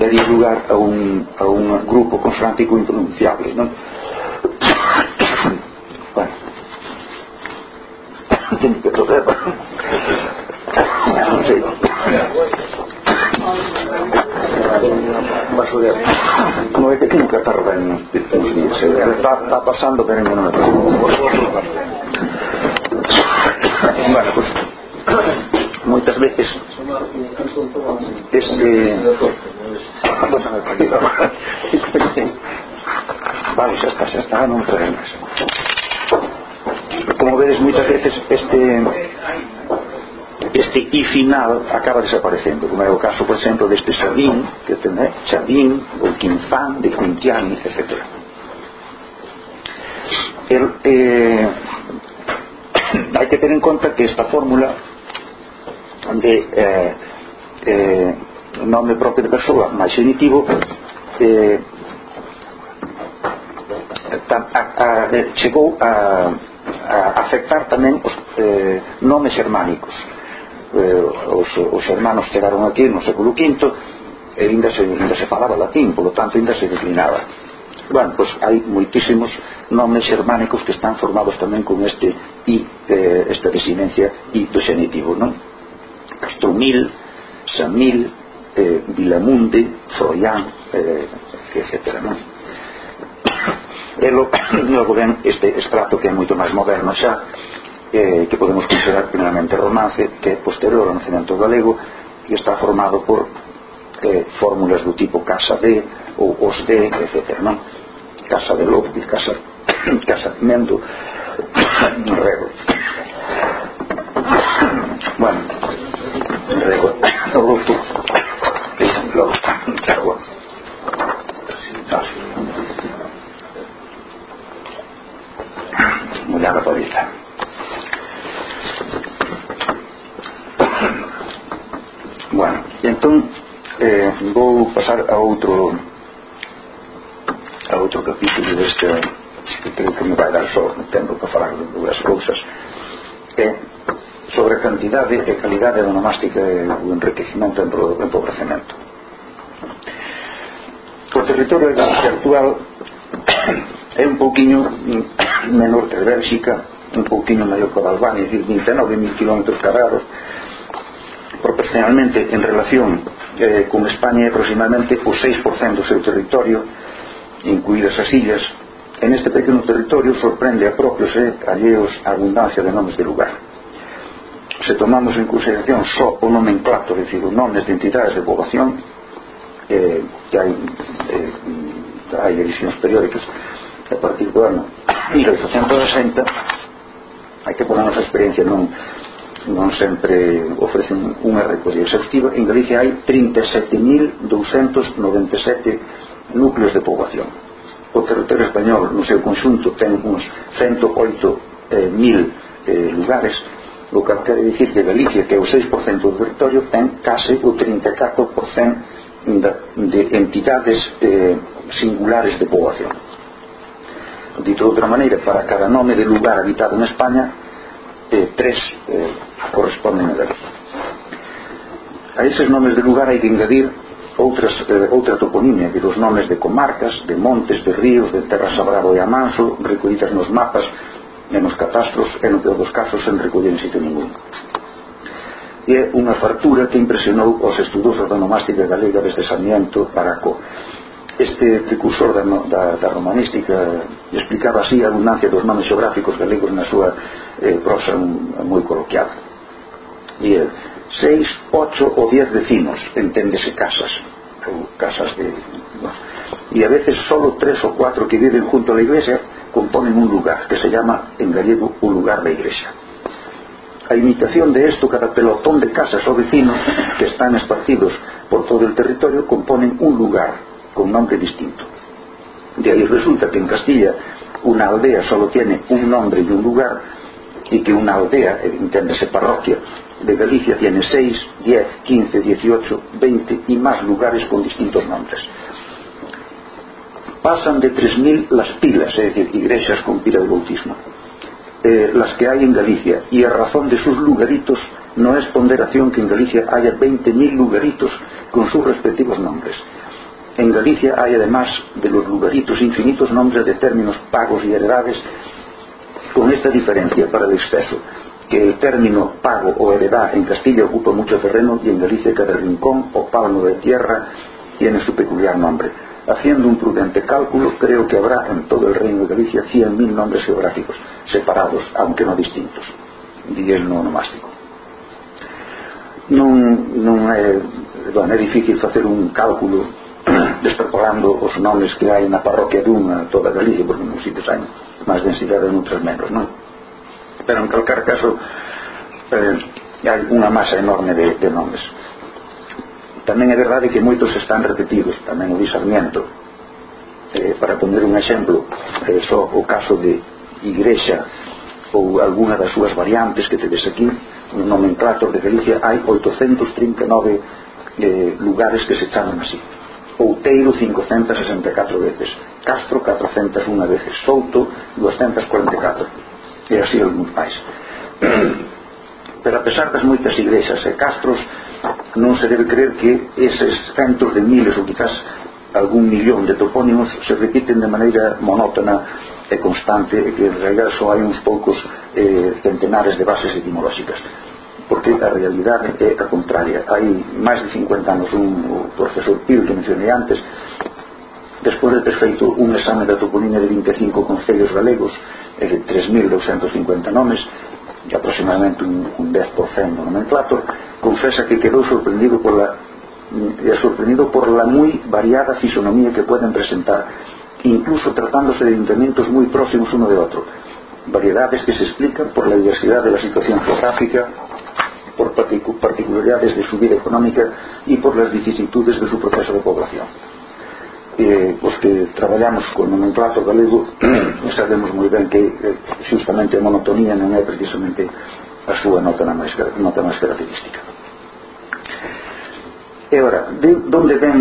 daría lugar a un, a un grupo consonántico impronunciable non? bueno Tengo que tocar. non sei No, é que tengo que tardar en uns días? Eh, está, está pasando, pero non me preocupo. Bueno, pues moitas veces este vale, xa está, xa está non traen máis como vedes moitas veces este este i final acaba desaparecendo como é o caso por exemplo deste Sabín que ten eh, Chabín ou de Quintiani etc el, eh, hai que ter en conta que esta fórmula de eh, eh, nome propio de persoa máis genitivo eh, a, a, a, chegou a, a afectar tamén os eh, nomes germánicos eh, os, os hermanos chegaron aquí no século V e ainda se, ainda se falaba latín polo tanto ainda se declinaba Bueno, pois hai moitísimos nomes xermánicos que están formados tamén con este I, eh, esta desinencia I do xenitivo, non? Castromil, Samil, eh, Vilamunde, Froián, eh, etc. Non? E lo, logo ven este estrato que é moito máis moderno xa, eh, que podemos considerar primeramente romance, que é posterior ao nacimento galego, e está formado por eh, fórmulas do tipo casa B, ou os de, etc. Non? Casa de López, Casa, casa Cimento, Rego. Bueno, Rego, López, Pisan López, Muy Mulher rapazita. Bueno, entón eh, vou pasar a outro a outro capítulo deste que creo que me vai dar só tempo para falar de dúas cousas é sobre a cantidade e calidade da nomástica e o enriquecimento e o empobrecemento. O territorio da Galicia actual é un pouquiño menor que Bélxica un pouquiño maior que Albania é dicir 29.000 km carrados proporcionalmente en relación eh, con España é aproximadamente o 6% do seu territorio incluídas as illas, en este pequeno territorio sorprende a propios e alleos a abundancia de nomes de lugar. Se tomamos en consideración só o nomenclato, é dicir, o nomes de entidades de poboación, eh, que hai, eh, hai edicións periódicas a partir do ano 1860, hai que por a nosa experiencia non non sempre ofrecen unha recollida exhaustiva, en Galicia hai 37.297 núcleos de poboación. O territorio español no seu conxunto ten uns 108.000 eh, eh, lugares o que quere dicir que Galicia que é o 6% do territorio ten case o 34% de, de entidades eh, singulares de poboación. Dito de outra maneira para cada nome de lugar habitado en España eh, tres eh, corresponden a Galicia. A eses nomes de lugar hai que engadir outras, eh, outra toponimia que os nomes de comarcas, de montes, de ríos, de terras sabrado e a manso, recollidas nos mapas e nos catastros e no peor dos casos sen recoller en sitio ningún. E unha fartura que impresionou os estudosos da nomástica galega desde Sarmiento para Co. Este precursor da, da, da romanística explicaba así a abundancia dos nomes xeográficos galegos na súa eh, prosa moi coloquial. E seis, ocho ou diez vecinos enténdese casas casas de e a veces solo tres ou cuatro que viven junto a la iglesia componen un lugar que se llama en gallego o lugar da iglesia. A imitación de esto cada pelotón de casas o vecinos que están esparcidos por todo el territorio componen un lugar con nombre distinto. De ahí resulta que en Castilla una aldea solo tiene un nombre y un lugar y que una aldea, entiéndese parroquia de Galicia tiene 6, 10, 15, 18, 20 y más lugares con distintos nombres. Pasan de 3.000 las pilas, es decir, iglesias con pila de bautismo. Eh, las que hay en Galicia y a razón de sus lugaritos no es ponderación que en Galicia haya 20.000 lugaritos con sus respectivos nombres. En Galicia hay además de los lugaritos infinitos nombres de términos pagos y heredades con esta diferencia para el exceso que el término pago o heredad en Castilla ocupa mucho terreno y en Galicia cada rincón o palmo de tierra tiene su peculiar nombre. Haciendo un prudente cálculo, creo que habrá en todo el reino de Galicia 100.000 nombres geográficos, separados, aunque no distintos. Di el no nomástico. Non, non é, bueno, é difícil facer un cálculo destapolando os nomes que hai na parroquia dunha toda Galicia, porque nos sitios hai máis densidade en outras menos, non? pero en calcar caso eh, hai unha masa enorme de, de nomes tamén é verdade que moitos están repetidos tamén o disarmiento. Eh, para poner un exemplo eh, só o caso de Igrexa ou alguna das súas variantes que tedes aquí no nomenclator de Galicia hai 839 eh, lugares que se chaman así. Outeiro 564 veces. Castro 401 veces. Souto 244 e así os meus pais pero a pesar das moitas igrexas e castros non se debe creer que eses centos de miles ou quizás algún millón de topónimos se repiten de maneira monótona e constante e que en realidad só hai uns poucos eh, centenares de bases etimolóxicas. Porque a realidade é a contraria. Hai máis de 50 anos un profesor Pil que mencionei antes despois de ter feito un exame da toponimia de 25 concellos galegos e de 3.250 nomes e aproximadamente un, un 10% do nomenclator confesa que quedou sorprendido por la eh, sorprendido por la muy variada fisonomía que pueden presentar incluso tratándose de ayuntamientos muy próximos uno de otro variedades que se explican por la diversidad de la situación geográfica, por particularidades de su vida económica y por las vicisitudes de su proceso de población. eh, os que traballamos co nomenclato galego sabemos moi ben que eh, justamente a monotonía non é precisamente a súa nota, na máis, nota máis característica. E ora de onde ven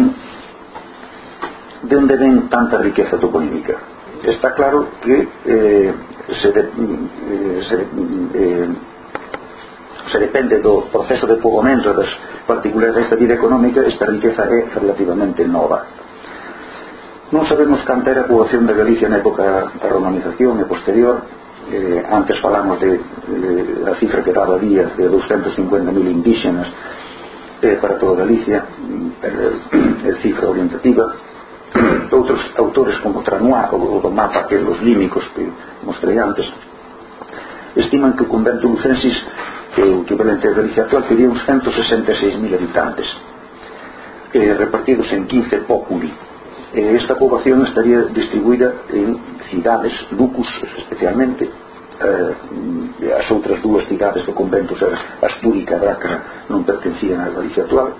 de onde ven tanta riqueza toponímica está claro que eh, se, de, eh, se, eh, se depende do proceso de poboamento das particularidades da vida económica esta riqueza é relativamente nova. Non sabemos canta era a poboación de Galicia na época da romanización e posterior. Eh, antes falamos de, de, a cifra que daba Díaz de 250.000 indígenas eh, para toda Galicia, eh, eh, cifra orientativa. Outros autores como Tranois ou do mapa que los límicos que mostrei antes estiman que o convento lucensis que é o equivalente de Galicia actual teria uns 166.000 habitantes eh, repartidos en 15 populi eh, esta poboación estaría distribuída en cidades, Lucus especialmente, eh, as outras dúas cidades do convento, eran Astúrica e Brácara, non pertencían á Galicia actual,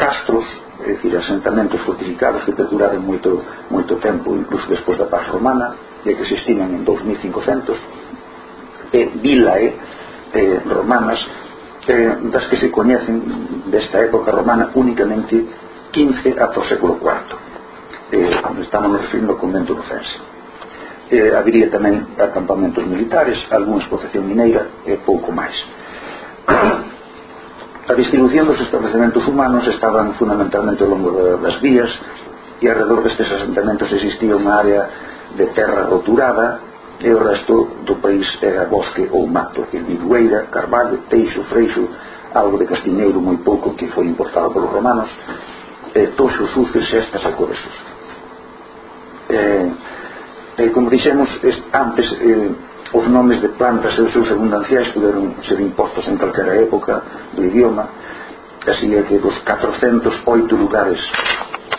castros, é dicir, asentamentos fortificados que perduraron moito, moito tempo, incluso despois da paz romana, e que se estiman en 2500, e vilae eh, romanas, eh, das que se coñecen desta época romana únicamente 15 ata o século IV eh, estamos referindo ao convento do Fense eh, habería tamén acampamentos militares algún explotación mineira e eh, pouco máis a distribución dos establecementos humanos estaban fundamentalmente ao longo das vías e alrededor destes asentamentos existía unha área de terra roturada e o resto do país era bosque ou mato, que vidueira, carvalho, teixo, freixo, algo de castiñeiro moi pouco que foi importado polos romanos, e toxos, suces, cestas e coresos eh, eh, como dixemos antes eh, os nomes de plantas e os seus abundanciais puderon ser impostos en calquera época do idioma. Así é que dos 408 lugares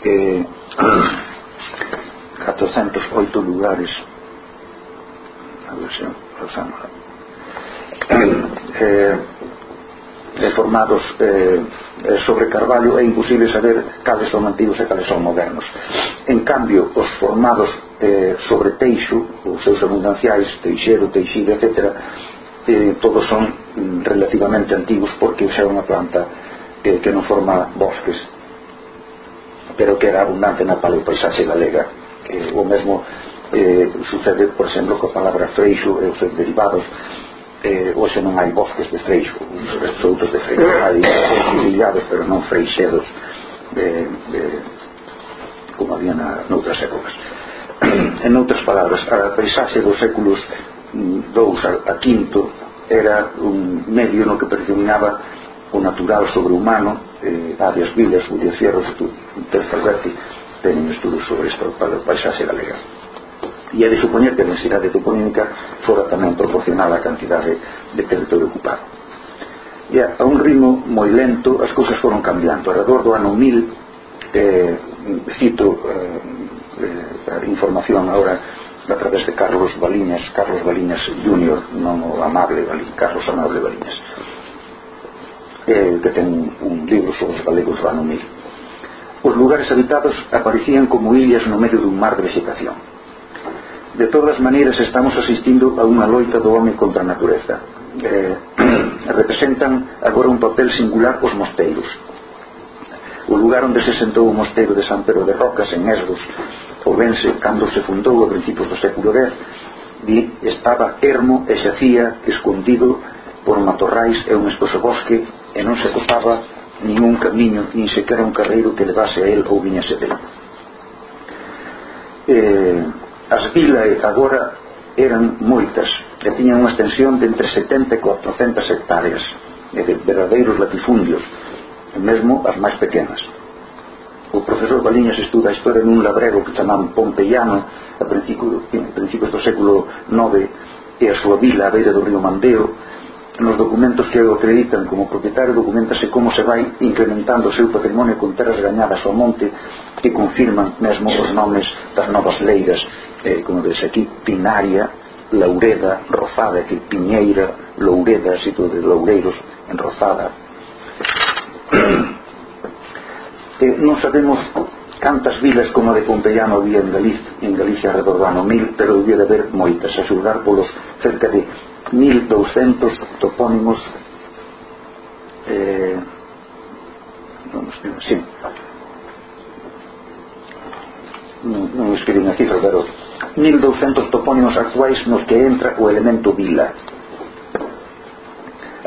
eh, 408 lugares a ver se eh, eh, formados eh, sobre Carvalho é imposible saber cales son antigos e cales son modernos. En cambio, os formados eh, sobre Teixo os seus abundanciais, Teixedo, Teixido, etc eh, todos son mm, relativamente antigos porque xa é unha planta eh, que non forma bosques pero que era abundante na paleopaisaxe galega. Eh, o mesmo eh, sucede, por exemplo, coa palabra freixo e os seus derivados eh, hoxe non hai bosques de freixo absolutos de freixo eh. hai posibilidades pero non freixedos de, de, como había na, noutras épocas. En outras palabras a paisaxe dos séculos mm, 2 a, a quinto era un medio no que predominaba o natural sobre o humano eh, áreas vidas, Julia Fierro Terza Berti teñen estudos sobre esta paisaxe galega e é de supoñer que a densidade toponímica fora tamén proporcional á cantidade de territorio ocupado. E a un ritmo moi lento as cousas foron cambiando. Alrededor do ano 1000 eh, cito eh, eh, información agora a través de Carlos Baliñas Carlos Baliñas Junior non o amable Baliñas, Carlos Amable Baliñas eh, que ten un libro sobre os galegos do ano 1000 os lugares habitados aparecían como illas no medio dun mar de vegetación de todas maneiras estamos asistindo a unha loita do home contra a natureza. Eh, representan agora un papel singular os mosteiros. O lugar onde se sentou o mosteiro de San Pedro de Rocas en Esgos, Ourense, cando se fundou a principios do século X di, estaba ermo e xacía escondido por matorrais e un esposo bosque e non se copaba ningún camiño nin sequera un carreiro que levase a él ou viñase dele eh, as vilas agora eran moitas e tiñan unha extensión de entre 70 e 400 hectáreas e de verdadeiros latifundios e mesmo as máis pequenas. O profesor Baliñas estuda a historia nun labrego que chamaban Pompeiano a principios, a principios do século IX e a súa vila a beira do río Mandeo nos documentos que o acreditan como propietario documentase como se vai incrementando o seu patrimonio con terras gañadas ao monte que confirman mesmo os nomes das novas leiras eh, como ves aquí, Pinaria Laureda, Rozada, que Piñeira Loureda, sitio de Loureiros en Rozada eh, non sabemos Cantas vilas como de Pompeiano había en Galicia, en Galicia alrededor do ano 1000, pero debía de haber moitas, a xulgar polos cerca de 1200 topónimos eh, non, sí. non, non escribí na cifra, pero 1200 topónimos actuais nos que entra o elemento vila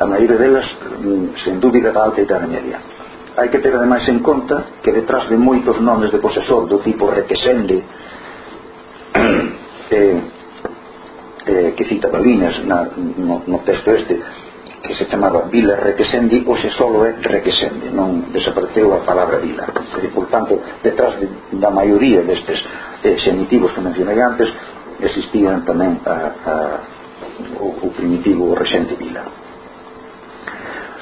a maioria delas mm, sen dúbida da alta idade media hai que ter ademais en conta que detrás de moitos nomes de posesor do tipo Requesende eh, eh, que cita Balinas na, no, no texto este que se chamaba Vila Requesendi hoxe solo é Requesende non desapareceu a palabra vila. E, por tanto, detrás de, da maioría destes eh, xenitivos que mencionei antes existían tamén a, a, o, o primitivo o recente vila.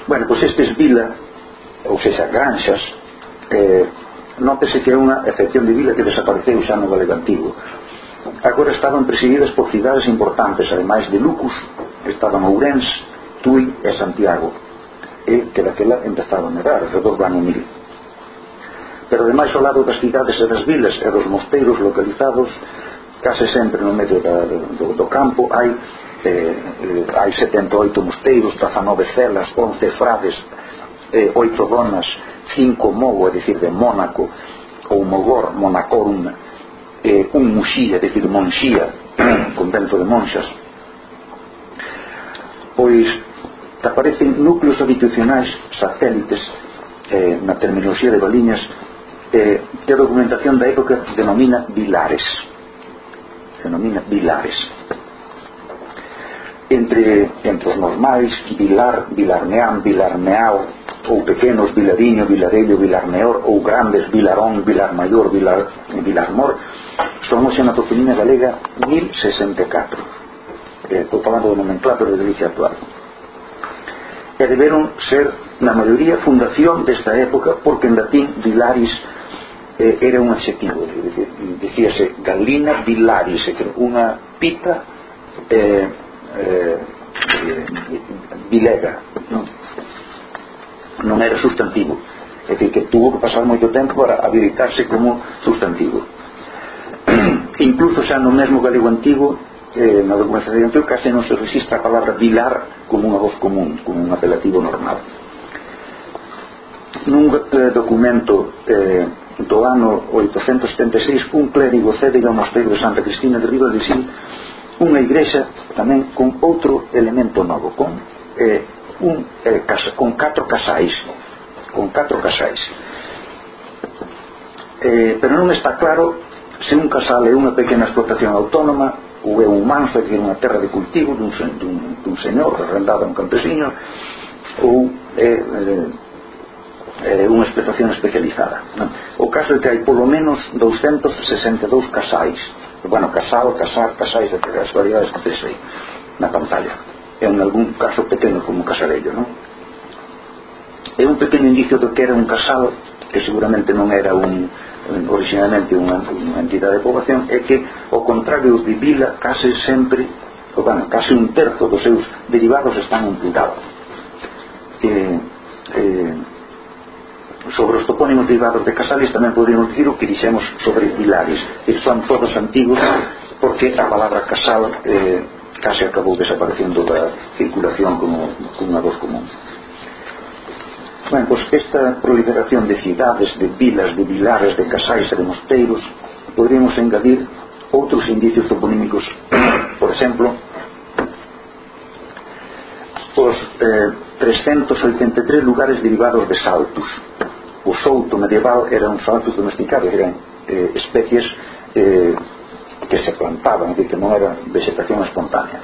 Bueno, pois pues estes vila ou seja, granxas eh, nótese que é unha excepción de vila que desapareceu xa no galego antigo. Agora estaban presididas por cidades importantes ademais de Lucus estaban Ourense, Tui e Santiago e que daquela empezaba a dar alrededor do ano 1000 pero ademais ao lado das cidades e das vilas e dos mosteiros localizados case sempre no medio da, do, do campo hai eh, eh hai 78 mosteiros 19 celas, 11 frades eh, oito donas, cinco mogo, é dicir, de Mónaco, ou Mogor, Monacorum, eh, un muxía, é dicir, monxía, convento de monxas, pois aparecen núcleos habitacionais satélites eh, na terminoloxía de Baliñas eh, que a documentación da época denomina vilares. Denomina vilares entre, entre os normais Vilar, Vilarneán, Vilarneao ou pequenos Vilariño, Vilarello, Vilarneor ou grandes Vilarón, Vilarmaior, Vilar, Vilarmor son hoxe na toponimia galega 1064 eh, estou falando do nomenclato de Galicia actual. E deberon ser na maioría fundación desta época porque en latín Vilaris eh, era un adxetivo dicíase Galina Vilaris unha pita eh, eh, eh bilega non? non era sustantivo. É dicir que tuvo que pasar moito tempo para habilitarse como sustantivo. Incluso xa no mesmo galego antigo eh, na documentación antigo case non se resiste a palabra vilar como unha voz común como un apelativo normal. Nun eh, documento eh, do ano 876 un clérigo cede ao mosteiro de Santa Cristina de Ribas de Sil unha igrexa tamén con outro elemento novo con eh, un, eh, casa, con catro casais con catro casais eh, pero non está claro se un casal é unha pequena explotación autónoma ou é un manso, é dicir, unha terra de cultivo dun, dun, dun señor arrendado a un campesino ou é, é, é unha explotación especializada non? o caso é que hai polo menos 262 casais bueno, casado, casar, casais as variedades que tens aí na pantalla. É en algún caso pequeno como casarello non? é un pequeno indicio do que era un casado que seguramente non era un, originalmente unha, unha entidade de poboación é que ao contrario de Vila case sempre bueno, case un terzo dos seus derivados están en plural eh, eh, sobre os topónimos derivados de Casales tamén poderíamos dicir o que dixemos sobre Vilares que son todos antigos porque a palabra Casal eh, case acabou desaparecendo da circulación como, como unha voz común. Ben, pois esta proliferación de cidades, de vilas, de vilares, de casais e de mosteiros poderíamos engadir outros indicios toponímicos. Por exemplo os eh, 383 lugares derivados de saltos o souto medieval eran un domesticados eran eh, especies eh, que se plantaban decir, que non era vegetación espontánea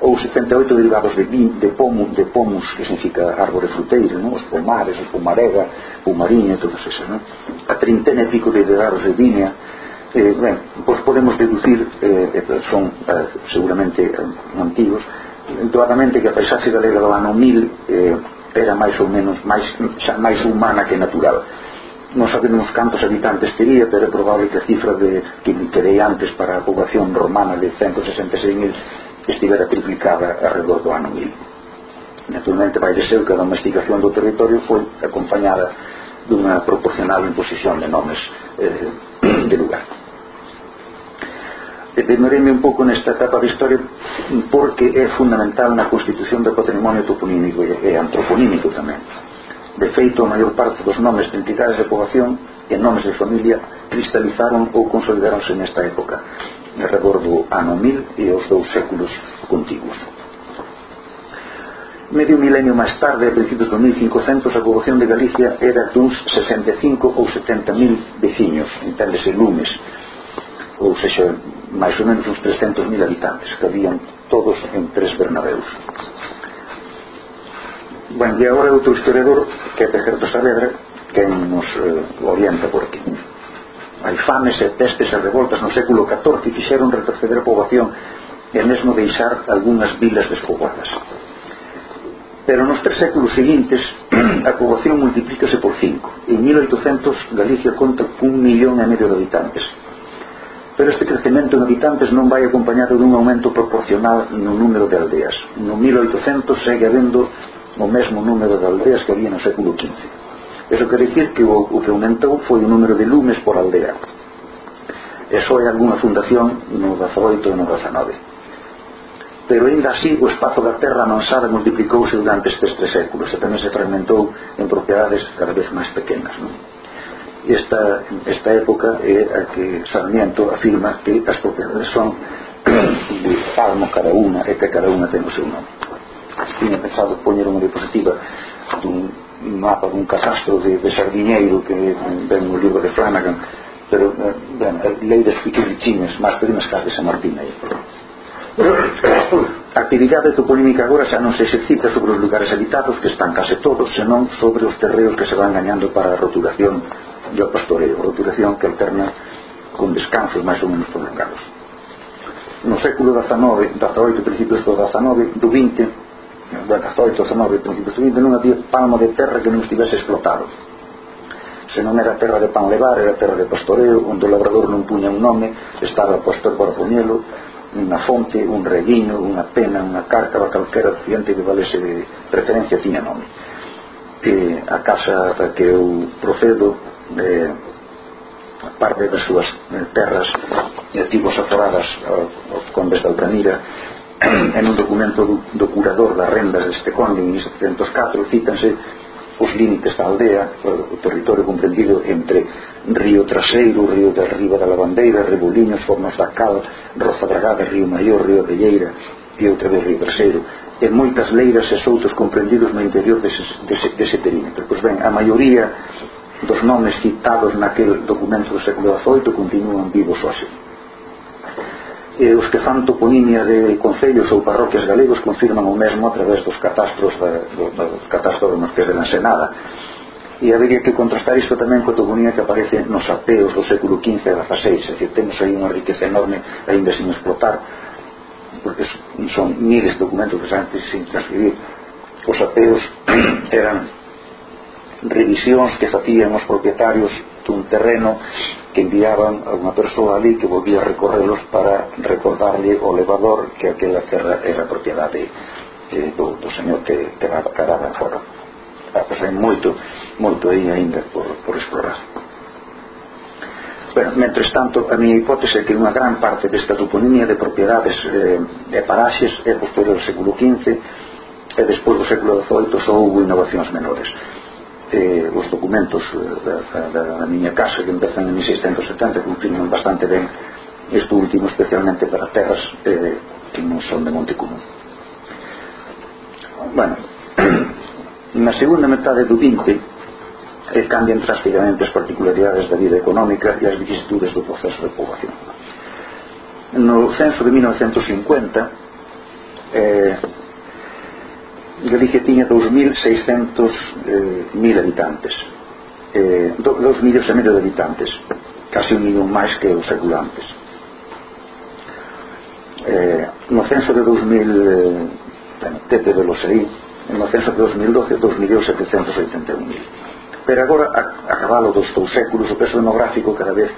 ou 78 derivados de, vin, de, pomo, de pomus que significa árbore fruteiro non? os pomares, o pomarega, pomariña todo esas non? a trintena e pico de derivados de viña eh, ben, pois podemos deducir eh, eh, son eh, seguramente eh, antigos doadamente que a paisaxe galega do ano 1000 eh, era máis ou menos máis, xa máis humana que natural. Non sabemos cantos habitantes tería pero é probable que a cifra de, que dei antes para a poboación romana de 166.000 estivera triplicada alrededor do ano 1000 naturalmente vai de ser que a domesticación do territorio foi acompañada dunha proporcional imposición de nomes eh, de lugar demoreme un pouco nesta etapa de historia porque é fundamental na constitución do patrimonio toponímico e antroponímico tamén. De feito a maior parte dos nomes de entidades de poboación e nomes de familia cristalizaron ou consolidaronse nesta época alrededor rebordo ano 1000 e os dous séculos contiguos. Medio milenio máis tarde, a principios do 1500, a poboación de Galicia era duns 65 ou 70 mil veciños, enténdese lumes, ou seja, máis ou menos uns 300.000 habitantes que habían todos en tres Bernabeus. Bueno, e agora outro historiador que é Tejerto Saavedra que nos eh, orienta por aquí. Hai fames e pestes e revoltas no século XIV fixeron retroceder a poboación e mesmo deixar algunhas vilas despoboadas. Pero nos tres séculos seguintes a poboación multiplícase por cinco. En 1800 Galicia conta cun millón e medio de habitantes pero este crecemento en habitantes non vai acompañado dun aumento proporcional no número de aldeas. No 1800 segue habendo o mesmo número de aldeas que había no século XV eso quer dicir que o, o que aumentou foi o número de lumes por aldea. E só é algunha fundación no 18 e no 19 pero ainda así o espazo da terra non sabe multiplicouse durante estes tres séculos e tamén se fragmentou en propiedades cada vez máis pequenas non? esta, esta época é a que Sarmiento afirma que as propiedades son de palmo cada unha e que cada unha ten o seu nome tiña pensado poñer unha diapositiva dun mapa dun catastro de, de sardiñeiro que ven no libro de Flanagan pero, eh, ben, lei das piquilichiñas máis primas cas de San Martín aí. A actividade toponímica agora xa non se exercita sobre os lugares habitados que están case todos, senón sobre os terreos que se van gañando para a roturación e ao pastoreo, roturación que alterna con descansos máis ou menos prolongados. No século XIX, 18 principios do XIX, do 20, 18, 19 principios do 20, non había palmo de terra que non estivese explotado. Se non era terra de pan levar, era terra de pastoreo, onde o labrador non puña un nome, estaba pastor poñelo, unha fonte, un reguiño, unha pena, unha cárcava, calquera accidente que valese de referencia tiña nome. E a casa da que eu procedo eh, parte das súas eh, terras eh, aforadas atoradas aos condes da Alcanira en un documento do, do curador das rendas deste conde en 1704 cítanse os límites da aldea o territorio comprendido entre Río Traseiro, Río da Riba da Lavandeira Reboliños, Fornos da Cal Roza Bragada, Río Maior, Río de Lleira e outra vez Río Traseiro e moitas leiras e soutos comprendidos no interior dese, dese, dese perímetro. Pois ben, a maioría dos nomes citados naquel documento do século XVIII continúan vivos hoxe. E os que fan toponimia de concellos ou parroquias galegos confirman o mesmo a través dos catastros da, do, do catastro do Marqués de Lansenada e habería que contrastar isto tamén coa toponimia que aparece nos ateos do século XV e XVI é que temos aí unha riqueza enorme ainda sin explotar porque son miles de documentos que se sin transcribir. Os ateos eran revisións que facían os propietarios dun terreno que enviaban a unha persoa ali que volvía a recorrelos para recordarlle o levador que aquela terra era propiedade eh, do, do señor que, que caraba fora ah, apesar moito moito aí ainda por, por explorar Bueno, mentres tanto, a miña hipótese é que unha gran parte desta toponimia de propiedades eh, de paraxes é posterior ao século XV e despois do século XVIII só houve innovacións menores eh, os documentos eh, da, da, da miña casa que empezan en 1670 confirman bastante ben isto último especialmente para terras eh, que non son de Monte Común. Bueno na segunda metade do 20 eh, cambian drásticamente as particularidades da vida económica e as vicisitudes do proceso de poboación. No censo de 1950 eh, Galicia tiña 2.600 eh, habitantes. Eh, dos millóns e medio de habitantes. Casi un millón máis que os circulantes eh, no censo de 2000 eh, bueno, tete de los aí no censo de 2012 2.781.000 pero agora a, a cabalo dos dous séculos o peso demográfico cada vez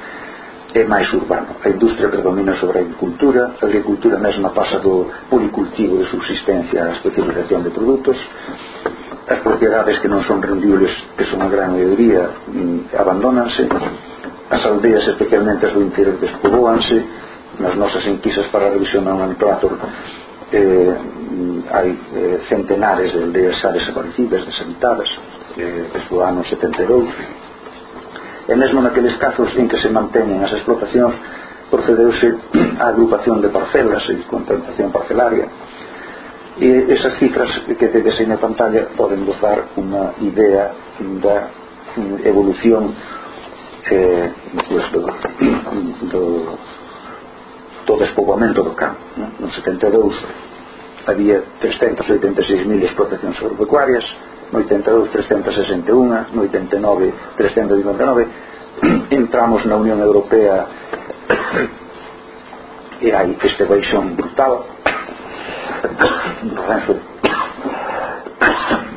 é máis urbano. A industria predomina sobre a agricultura, a agricultura mesma pasa do policultivo de subsistencia á especialización de produtos, as propiedades que non son rendibles, que son a gran maioría, mm, abandónanse, as aldeas, especialmente as do interior, despoboanse, nas nosas enquisas para a revisión a Nomenclator eh, hai eh, centenares de aldeas xa desaparecidas, deshabitadas, eh, desde o ano 72, e mesmo naqueles casos en que se manteñen as explotacións procedeuse a agrupación de parcelas e contemplación parcelaria. E esas cifras que tedes na a pantalla poden vos dar unha idea da evolución eh, pues, do, do, do despoboamento do campo no 72 había 386.000 explotacións agropecuarias no 82 361 no 89 359 entramos na Unión Europea e hai este baixón um brutal penso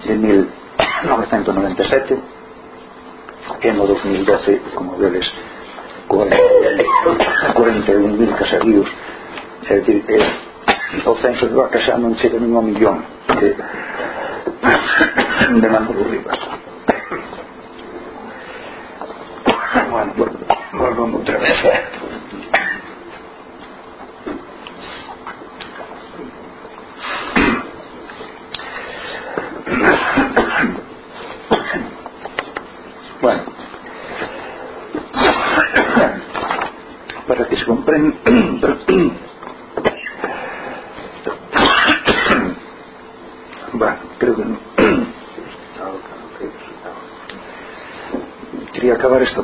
de 1997 en no 2012 como vedes 41.000 caseríos é dicir, eh, o censo de vaca xa non chega nin un millón eh, de Manolo Rivas bueno, volvamos outra vez Bueno, para que se comprenda, Ba, creo que no. Queria acabar esta,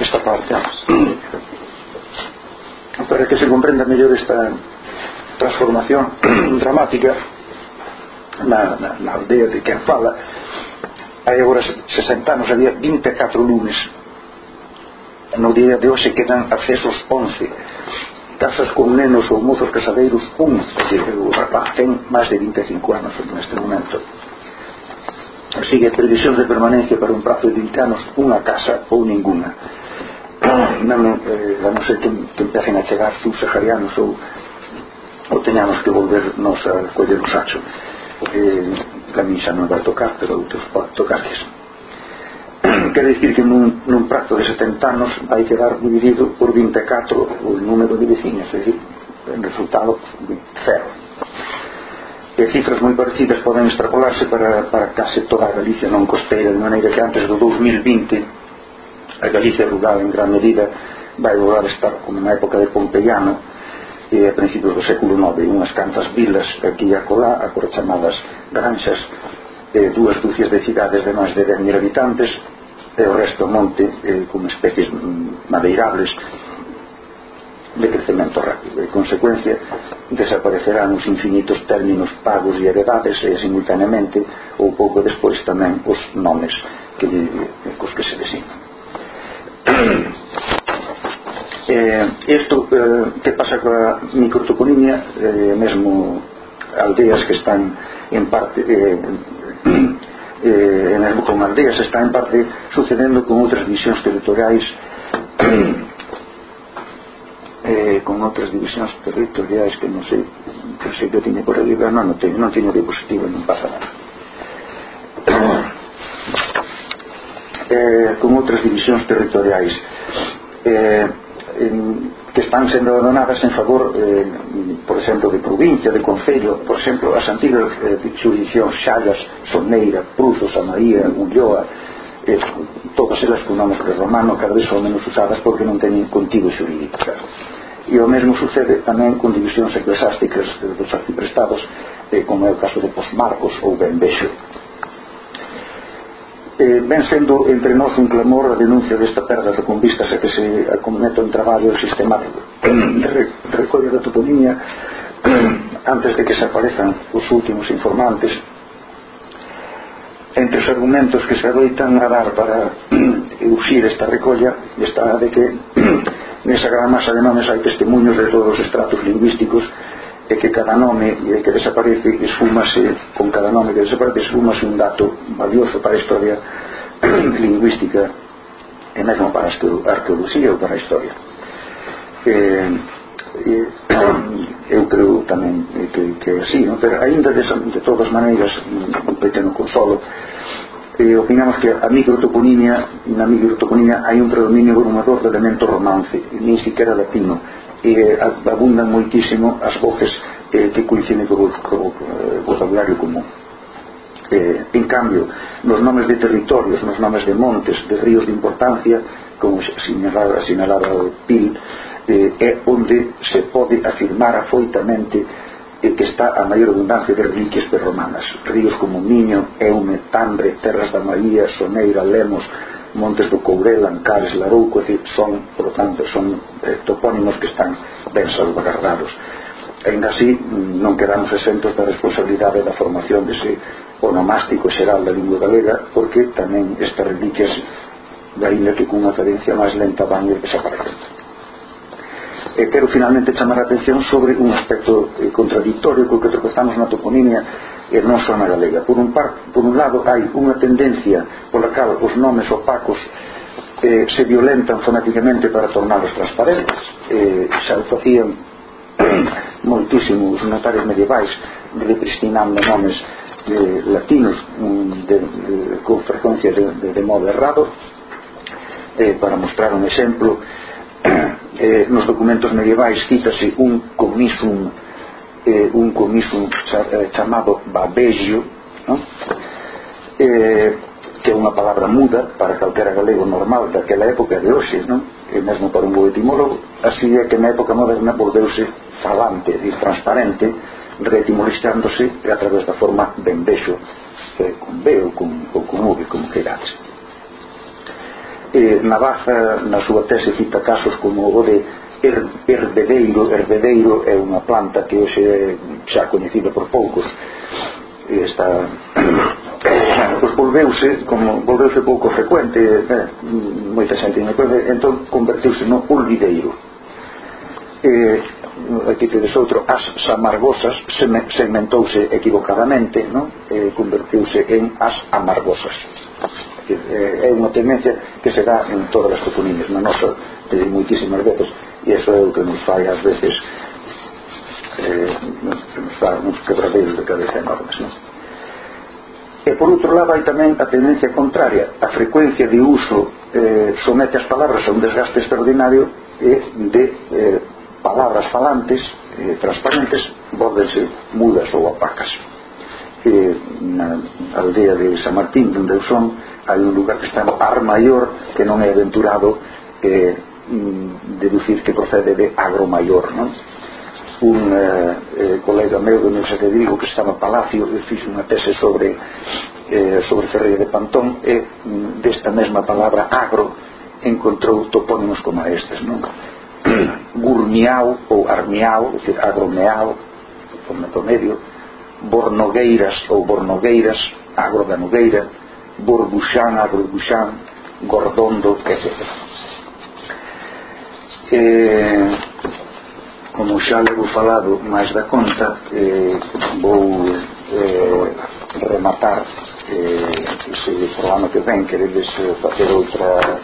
esta parte. Para que se comprenda mellor esta transformación dramática na, na, na aldea de quen fala hai agora 60 anos había 24 lumes no día de hoxe quedan accesos 11 casas con nenos ou mozos casadeiros un o rapaz ten máis de 25 anos neste momento. Sigue a previsión de permanencia para un prazo de 20 anos unha casa ou ninguna. Non, eh, a non ser que, que empecen a chegar subsaharianos ou, ou teñamos que volver nos a coller o sacho eh, a mí xa non vai tocar pero outros pode tocarles quer dicir que nun, nun prazo de 70 anos vai quedar dividido por 24 o número de veciños é dicir, en resultado cero e cifras moi parecidas poden extrapolarse para, para case toda a Galicia non costeira de maneira que antes do 2020 a Galicia rural en gran medida vai volver a estar como na época de Pompeiano e a principios do século IX unhas cantas vilas aquí a Colá a chamadas granxas e dúas dúcias de cidades de máis de 10.000 habitantes e o resto monte eh, con especies mm, madeirables de crecemento rápido. E consecuencia desaparecerán os infinitos términos pagos e heredades e simultaneamente ou pouco despois tamén os nomes que, eh, cos que se designan. Eh, isto eh, que pasa coa microtoponimia eh, mesmo aldeas que están en parte eh, eh, en, con aldeas está en parte sucedendo con outras divisións territoriais eh, con outras divisións territoriais que non sei que sei que tiñe por aí pero non, non teño, non teño diapositiva non pasa nada. Eh, con outras divisións territoriais. Eh, que están sendo donadas en favor, eh, por exemplo, de provincia, de concello, por exemplo, as antigas eh, jurisdiccións Xallas, Soneira, Pruzos, Amaía, Ulloa, eh, todas elas con nome romano cada vez son menos usadas porque non teñen contigo xurídico e o mesmo sucede tamén con divisións eclesiásticas eh, dos arciprestados eh, como é o caso de Posmarcos ou Benvexo eh, ven sendo entre nós un clamor a denuncia desta perda de convistas a que se acometa un traballo sistemático. De recolla da toponimia antes de que se aparezan os últimos informantes entre os argumentos que se adoitan a dar para usir esta recolla está de que nesa gran masa de nomes hai testemunhos de todos os estratos lingüísticos é que cada nome e que desaparece esfumase con cada nome que desaparece esfumase un dato valioso para a historia lingüística e mesmo para a arqueoloxía ou para a historia. Eh, eh, eu creo tamén eh, que, que é así non? pero ainda de, de todas maneiras mm, un pequeno consolo. Eh, opinamos que a microtoponimia na microtoponimia hai un predominio abrumador de elemento romance e nin siquiera latino e eh, abundan moitísimo as voces eh, que coinciden co, co, co vocabulario común. Eh, en cambio nos nomes de territorios nos nomes de montes, de ríos de importancia como señalaba, señalaba o Pil eh, é onde se pode afirmar afoitamente eh, que está a maior abundancia de reliquias perromanas. Ríos como Miño, Eume, Tambre, Terras da María Soneira, Lemos Montes do Courel, Ancares, Larouco, decir, son, por lo tanto, son eh, topónimos que están ben salvaguardados. Ainda así, non quedamos exentos da responsabilidade da formación dese onomástico xeral da lingua galega, porque tamén estas reliquias, ainda que cunha cadencia máis lenta, van ir desaparecendo e quero finalmente chamar a atención sobre un aspecto eh, contradictorio co que tropezamos na toponimia e non só na galega. Por un, par, por un lado hai unha tendencia pola cal os nomes opacos eh, se violentan fonéticamente para tornalos transparentes. Eh, xa o facían moitísimos notarios medievais repristinando nomes de latinos mm, de, de, con frecuencia de, de, de modo errado. Eh, para mostrar un exemplo eh, nos documentos medievais cítase un commisum eh, un comisión chamado babello no? eh, que é unha palabra muda para calquera galego normal daquela época de hoxe non? e mesmo para un bo etimólogo así é que na época moderna volveuse falante, e transparente reetimolizándose a través da forma bembexo eh, con B ou con, ou con V como queirades eh, Navaja na súa tese cita casos como o de herbedeiro, herbedeiro é unha planta que hoxe é xa coñecida por poucos e está pois volveuse como volveuse pouco frecuente eh, moita xente non coñece entón converteuse no olvideiro e aquí tedes outro as samargosas segmentouse equivocadamente non? e converteuse en as amargosas Eh, é unha tendencia que se dá en todas as comunidades na nosa de moitísimas veces e eso é o que nos fai ás veces eh, nos, nos fai uns quebradeiros de cabeza enormes non? e por outro lado hai tamén a tendencia contraria a frecuencia de uso eh, somete as palabras a un desgaste extraordinario e de eh, palabras falantes eh, transparentes volvense mudas ou apacas que na aldea de San Martín donde eu son hai un lugar que está no Ar Maior que non é aventurado eh, deducir que procede de Agromaior, non? un eh, eh colega meu do Universidade de Vigo que estaba no Palacio e fixe unha tese sobre eh, sobre Ferreira de Pantón e mm, desta mesma palabra agro encontrou topónimos como estes non? Gurmiao ou Armiao, decir, agromeao, por medio, Bornogueiras ou Bornogueiras, Agro da Nogueira, Borbuxán, Agro Buxán, Gordondo, etc. Eh, como xa levo falado máis da conta, eh, vou eh, rematar eh, ese programa que ven, queredes facer outra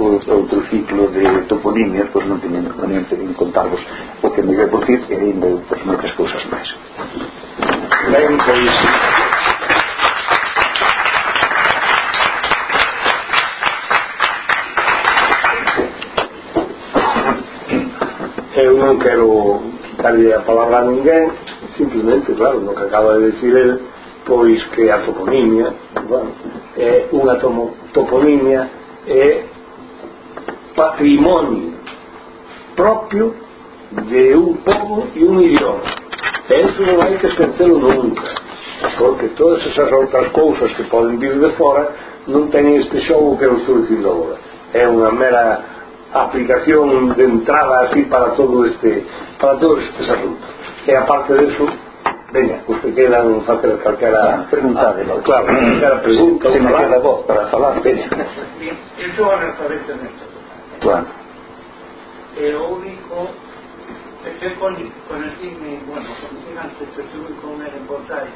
outros, outro ciclo de toponimias, pois non teñen inconveniente en contarvos o que me vai por decir e eh, ainda outras moitas cousas máis. Ben, pois... Eu non quero darlle a palabra a ninguén, simplemente, claro, no que acaba de decir el, pois que a toponimia, bueno, é unha tomo, toponimia é patrimonio propio de un povo e un idioma. E iso non hai que esquecelo nunca, porque todas esas outras cousas que poden vir de fora non ten este xogo que eu estou dicindo agora. É unha mera aplicación de entrada así para todo este para todos estes asuntos. E aparte deso, veña, os que quedan facer calquera pregunta de Claro, calquera pregunta, se me queda voz para falar, veña. Eu sou analfabeta neto. Claro. Eh, o dijo, estoy con, el cine, bueno, con el antes estuve con una reportaje,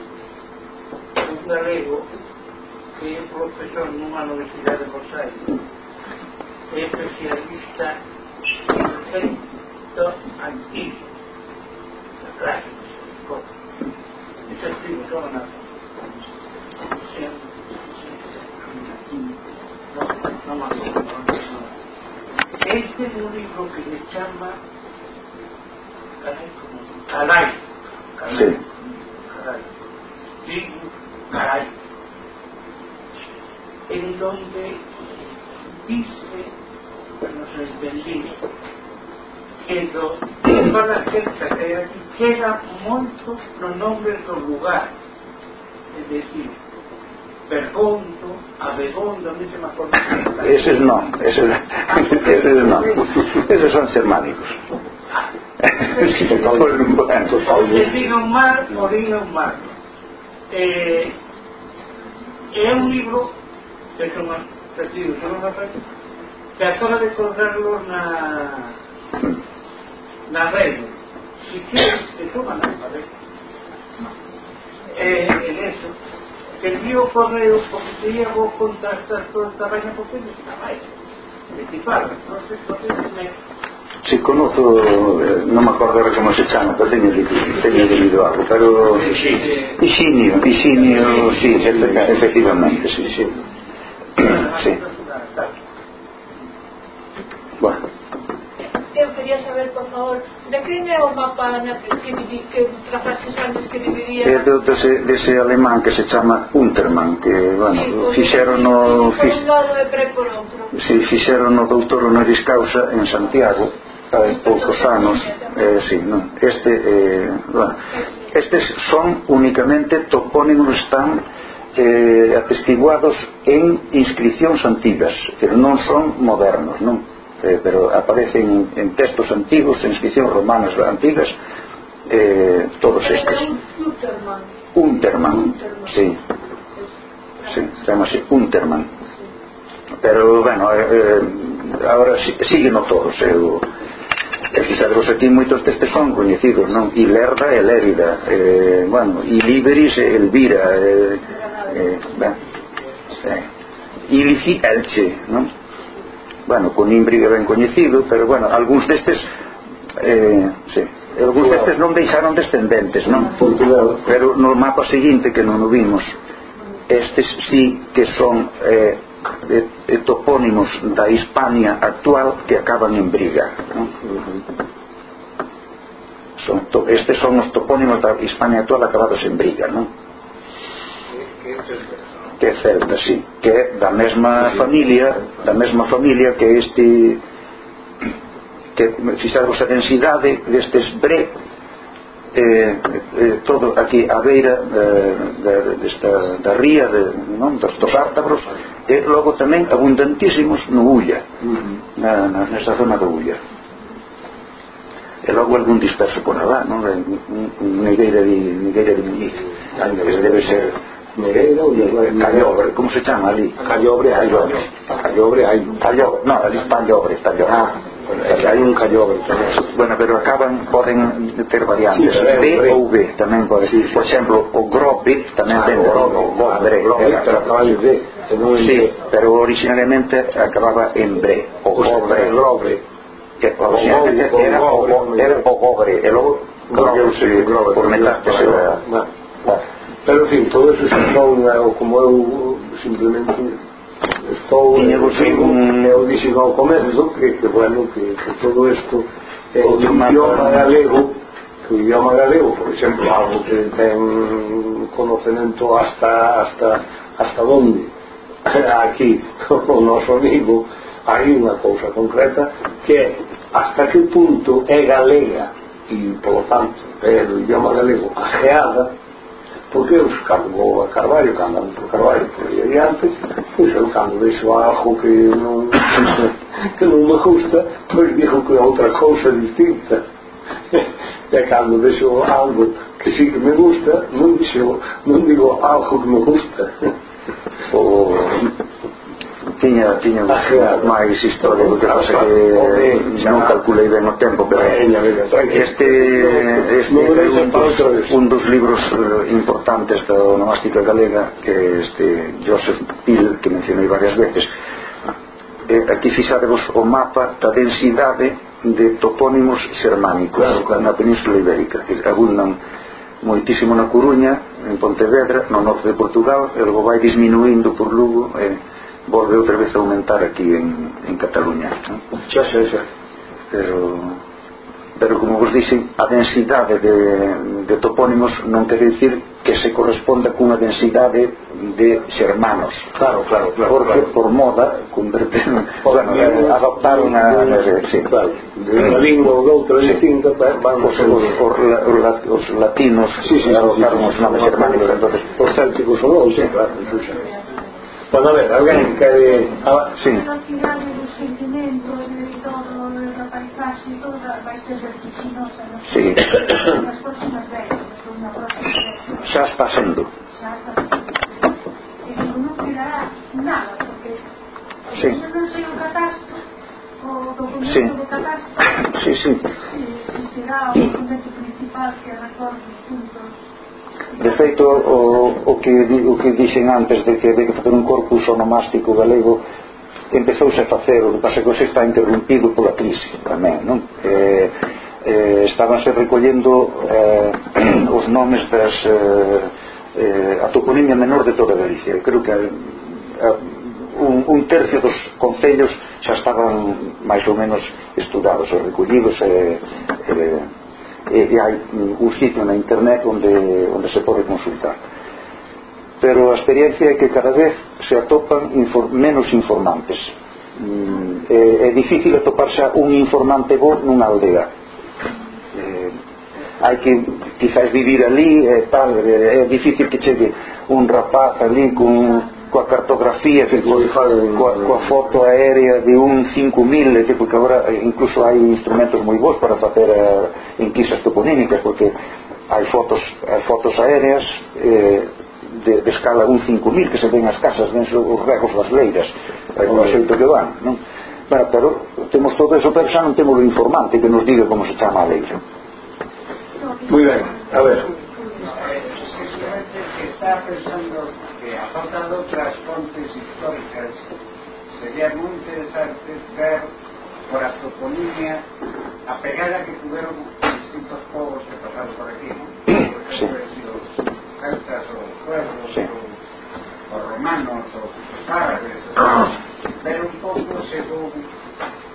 un galego que es profesor en una universidad de especialista en efectos antiguos, clásicos, estos tipos no, no, no, no. Este es el único que le llama caray, caray, sí. caray, en donde dice, bueno, entendí, que lo, toda a gente que era, que era mucho los nombres del lugar, es decir, Bergondo, Abegondo, non se me acordo. Eses non, eses, eses non. Eses son xermánicos. sí, o un Mar, o un Mar. Eh, é un libro de que unha perdido, xa non que acaba de colgarlo na na rede. Si quieres, te toman a rede. Eh, en eso, el río correu porque quería vos contactar toda esta vaina porque non está máis principal entonces, entonces me... Si conozo, non me eh, acordo ahora como se chama, pero teño de, teño de lido algo, pero... Isinio, Isinio, sí, efectivamente, sí, sí. sí. Bueno eu quería saber, por favor, de quen é o mapa na que, que, que trafaches antes que dividía? É de, dese, dese alemán que se chama Untermann, que, bueno, sí, pues, fixeron o... Por un lado e pre por outro. Fixeron o doutor honoris causa en Santiago, hai poucos anos. Eh, sí, non. Este, eh, bueno, estes son únicamente topónimos están eh, atestiguados en inscripcións antigas, pero non son modernos, non? eh, pero aparecen en textos antigos, en inscripcións romanas antigas, eh, todos estes. Unterman. Sí. sí. Chamase Unterman. Pero, bueno, eh, eh ahora sígueno todos. Eh, Eu, e quizás vos aquí moitos destes son coñecidos, non? Ilerda e Lérida. Eh, bueno, Iliberis e eh, Elvira. Eh, eh, ben, eh. Ilici Elche, non? bueno, con Imbri ben coñecido pero bueno, algúns destes eh, sí, algúns destes non deixaron descendentes non? pero no mapa seguinte que non o vimos estes sí que son eh, eh, topónimos da Hispania actual que acaban en Briga non? son, to, estes son os topónimos da Hispania actual acabados en Briga non? que é celta, sí, que é da mesma familia, da mesma familia que este que fixarvos a densidade destes bre eh, eh, todo aquí a beira eh, da, desta, da ría de, non, dos, dos ártabros e logo tamén abundantísimos no Ulla uh -huh. na, na, nesta zona do Ulla e logo algún disperso por alá non? unha ideira de, ideira de Muñiz que debe ser Nereida ou Callobre, como se chama ali? Callobre, Callobre. Callobre, hai un. Callobre, no, ali Pallobre, Pallobre. Ah, hai un callobre tamén. Bueno, pero acaban, poden ter variantes. Sí, D ou V tamén pode. Sí, sí. Por exemplo, o grobe tamén ah, vende. O grobe, pero acaba en D. Sí, pero originalmente acababa en bre. O grobre. O grobre. Que originalmente era o grobre. E logo cambiou-se por metade. Pero, en fin, todo eso son como eu simplemente estou negociando eu dixen ao comezo que, que bueno, que, que todo isto é o idioma galego que o idioma galego, por exemplo algo que ten conocemento hasta hasta hasta donde aquí o noso amigo hai unha cousa concreta que é hasta que punto é galega e polo tanto é o idioma galego ajeada පුකේෂ්කම්මෝ කරවාරි කන්දම් não ප්‍රියයන්ති කුෂල් කන්දේ ශවාහු කේනු кому outra coisa какой утро коша дистинца я как бы вышел que кисик me gusta, ну digo ну его алхук gusta. густо tiña, tiña un claro. máis histórico que pasa que non calculei ben o tempo pero este este é un dos, un dos libros eh, importantes da onomástica galega que este Joseph Pil que mencionei varias veces. Aquí fixadevos o mapa da densidade de topónimos xermánicos claro, claro. na península ibérica. Que abundan moitísimo na Coruña en Pontevedra, no norte de Portugal e logo vai disminuindo por Lugo e eh, volve outra vez a aumentar aquí en, en Cataluña ¿no? xa, xa, xa pero pero como vos dixen a densidade de, de topónimos non quer dicir que se corresponda cunha densidade de xermanos claro, claro, claro porque claro. por moda converten, bueno, claro, adoptaron a, a, sí, claro, de unha lingua ou doutra sí. distinta van os, os, os, os latinos sí, sí, adoptaron sí, sí, os nomes xermánicos entonces, os célticos ou non, sí, claro, sí, claro. Bueno, a ver, alguén quere... Ah, sí. Pero cidade do sentimento, o entorno da paisaxe toda vai ser vertiginosa non? sí. nas próximas décadas, na próxima década. Xa está sendo. Xa está sendo. E non quedará nada, porque... Sí. Eu non sei o catastro, o documento sí. do catastro. Sí, sí. Se, se será o documento principal que recorre os puntos De feito, o, o, que, o que dixen antes de que de que facer un corpus onomástico galego empezouse a facer, o que pasa que hoxe está interrompido pola crise tamén, non? Eh, eh, estabanse recollendo eh, os nomes das eh, eh, a toponimia menor de toda Galicia eu creo que a, un, un tercio dos concellos xa estaban máis ou menos estudados e recollidos e, eh, e eh, Eh, eh, e, e hai un sitio na internet onde, onde se pode consultar. Pero a experiencia é que cada vez se atopan infor menos informantes. Mm, eh, é, é difícil atopar xa un informante bo nunha aldea. Eh, hai que quizás vivir ali e tal, é difícil que chegue un rapaz ali con coa cartografía que sí, coa, coa foto aérea de un 5000 que porque agora incluso hai instrumentos moi bons para facer uh, eh, enquisas toponímicas porque hai fotos hai fotos aéreas eh, de, de escala un 5000 que se ven as casas ven os regos das leiras o xeito que van non? Bueno, pero temos todo eso pero xa non temos o informante que nos diga como se chama a leira Muy bien, a ver. Estaba pensando que aparte de otras fuentes históricas, sería muy interesante ver por antroponimia, a pegada que tuvieron distintos pueblos que pasaron por aquí, ¿no? por ejemplo, sí. los celtas o suevos sí. o, romanos o árabes, o, ver un poco según.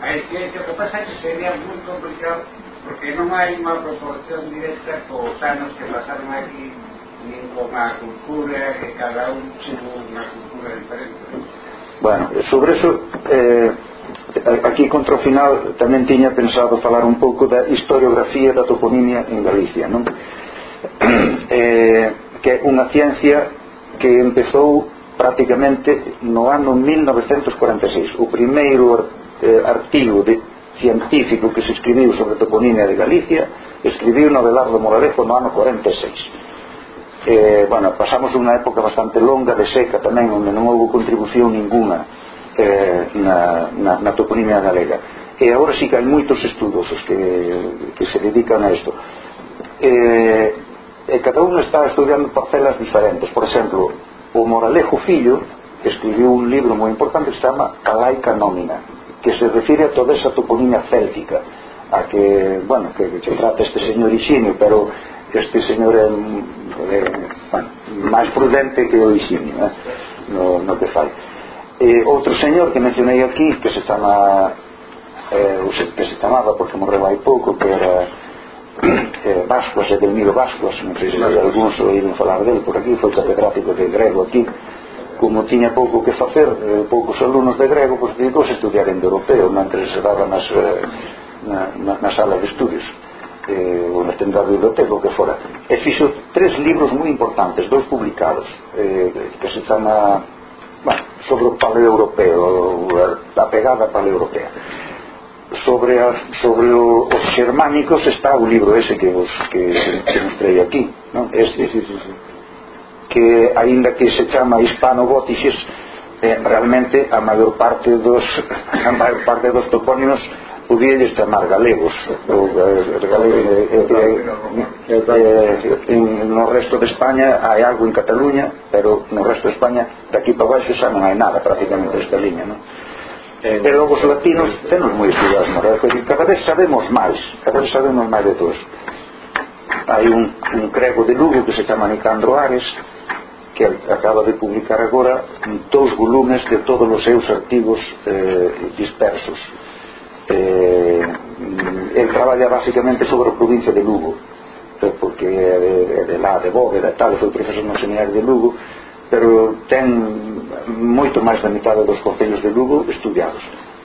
Hay que, este lo que pasa es que sería muy complicado porque non hai unha proporción directa cos anos que pasaron aquí nin con a cultura que cada un tivo unha cultura diferente Bueno, sobre eso eh, aquí contra o final tamén tiña pensado falar un pouco da historiografía da toponimia en Galicia non? eh, que é unha ciencia que empezou prácticamente no ano 1946 o primeiro eh, artigo de científico que se escribiu sobre toponimia de Galicia escribiu no Abelardo Moralejo no ano 46 eh, bueno, pasamos unha época bastante longa de seca tamén onde non houve contribución ninguna eh, na, na, na toponimia galega. E agora sí que hai moitos estudos os que, que se dedican a isto. Eh, e cada un está estudiando parcelas diferentes. Por exemplo, o Moralejo Fillo escribiu un libro moi importante que se chama Calaica Nómina que se refire a toda esa toponimia céltica a que, bueno, que, que trata este señor Isinio, pero este señor é, é bueno, máis prudente que o Isinio eh, no, no que fai. E outro señor que mencionei aquí que se chama eh, que se chamaba porque morreu hai pouco que era eh, Vascuas, Edelmiro Vascuas non sei se algúns oíron falar dele por aquí foi catedrático de grego aquí como tiña pouco que facer eh, poucos alumnos de grego pois dedicouse a estudiar en europeo mentre se daba nas, eh, na, na, na sala de estudios eh, ou na tenda biblioteca o que fora e fixo tres libros moi importantes dous publicados eh, que se chama bueno, sobre o paleoeuropeo a pegada paleoeuropea sobre, as, sobre o, os xermánicos está o libro ese que vos que, que mostrei aquí non? Este, sí, sí, sí que aínda que se chama hispano-gótices eh, realmente a maior parte dos a maior parte dos topónimos podíalles chamar galegos ou eh, galegos eh eh, eh, eh, en, no resto de España hai algo en Cataluña pero no resto de España de aquí para baixo xa non hai nada prácticamente esta liña non? pero os latinos tenos moi estudiados cada vez sabemos máis cada vez sabemos máis de todos hai un, un crego de Lugo que se chama Nicandro Ares que acaba de publicar agora dous volumes de todos os seus artigos eh, dispersos. Eh, el traballa basicamente sobre a provincia de Lugo eh, porque é de, é de lá de Bóveda e tal, foi profesor no seminario de Lugo pero ten moito máis da mitade dos concellos de Lugo estudiados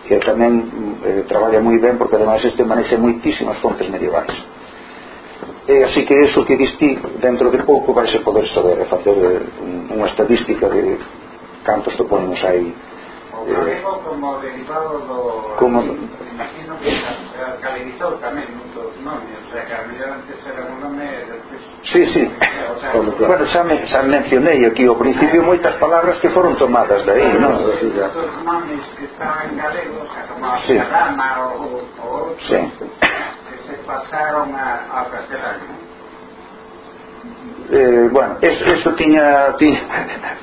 que tamén eh, traballa moi ben porque ademais este manexe moitísimas fontes medievais e así que eso que distí dentro de pouco vais a poder saber e facer eh, unha estadística de cantos toponimos hai eh, como derivado do como... imagino que Calidizou tamén moitos nomes o sea que a mellor antes era un nome despois sí, sí. O sea, bueno, xa, me, xa mencionei aquí ao principio moitas palabras que foron tomadas de aí non? os nomes que estaban galegos como a sí. Rama o, ou outros sí pasaron a, a castelano eh, bueno, eso, eso tiña, tiña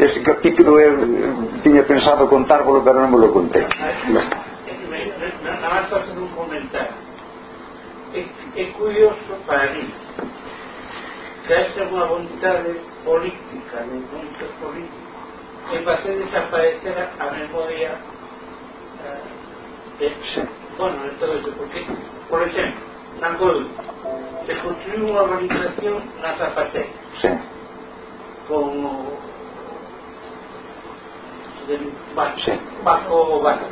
ese capítulo eh, eu tiña pensado contárvolo pero non me lo contei nada máis un comentario. É, é curioso para mí que esta é unha vontade política de muitos políticos que facer desaparecer a memoria eh, de, sí. bueno, de todo iso porque, por exemplo Angol, se construyó una organización a Zapatec. Sí. Con bajo, bajo, bajo.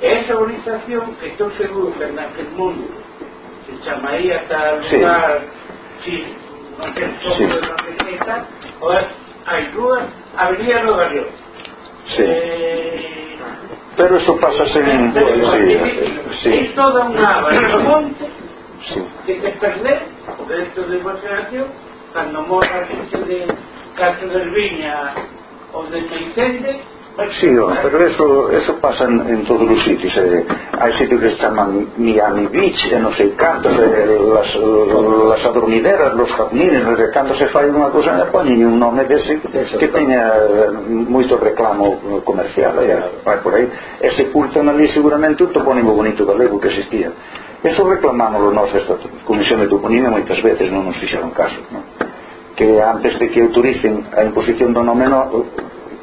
Esa organización que estoy seguro que en aquel mundo, de Chamaí hasta el sí. lugar, Chile, sí. de la ahora ayuda, habría Nueva York. Sí. Eh, Pero eso pasa según poesía. Sí. É toda unha monte sí. que se perder dentro derecho de gobernación cando morra a xente de Castro del Viña ou de Meicende Sí, pero eso, eso pasa en, en todos os sitios. Eh, hai sitios que se chaman Miami Beach, eh, e non sei cantos, eh, las, las adormideras, los jardines, non sei se fai unha cosa, e poñen un nome dese que teña eh, moito reclamo comercial, eh, vai por aí. E sepultan ali seguramente un topónimo bonito galego que existía. Eso reclamámoslo nós esta Comisión de Toponimia moitas veces non nos fixeron caso. Non? que antes de que autoricen a imposición do nome no,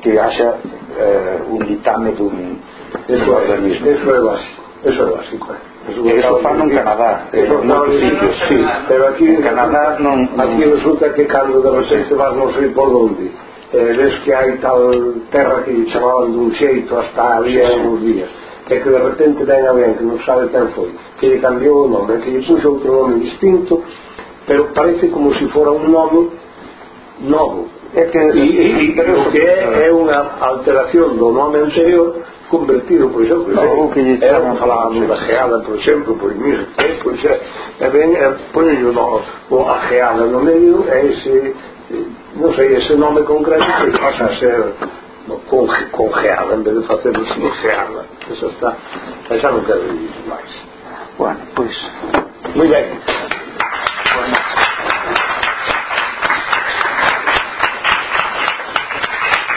que haxa eh, un ditame dun eso é organismo. Eso é básico. Eso é básico. Eso, eso fan no en Canadá, eso en moitos sitios, sí. Pero aquí en Canadá non, non... Aquí resulta que cando de repente vas non sei por onde, eh, ves que hai tal terra que lle chamaban dun xeito hasta había sí, sí. uns días que que de repente ten alguén que non sabe quen foi que lle cambiou o nome, que lle puxo outro nome distinto pero parece como se si fora un nome novo é que e, e, o que é, é unha alteración do nome anterior convertido, por exemplo, no, que era unha falado da geada, por exemplo, por mil, eh, pois é, é ben, é, ponho no, o a geada eh, no medio, é ese, non sei, ese nome concreto que pasa a ser no, con, con geada, en vez de facerlo sin geada. Eso está, xa non quero dicir máis. Bueno, pois... Pues... Moi ben. Bueno.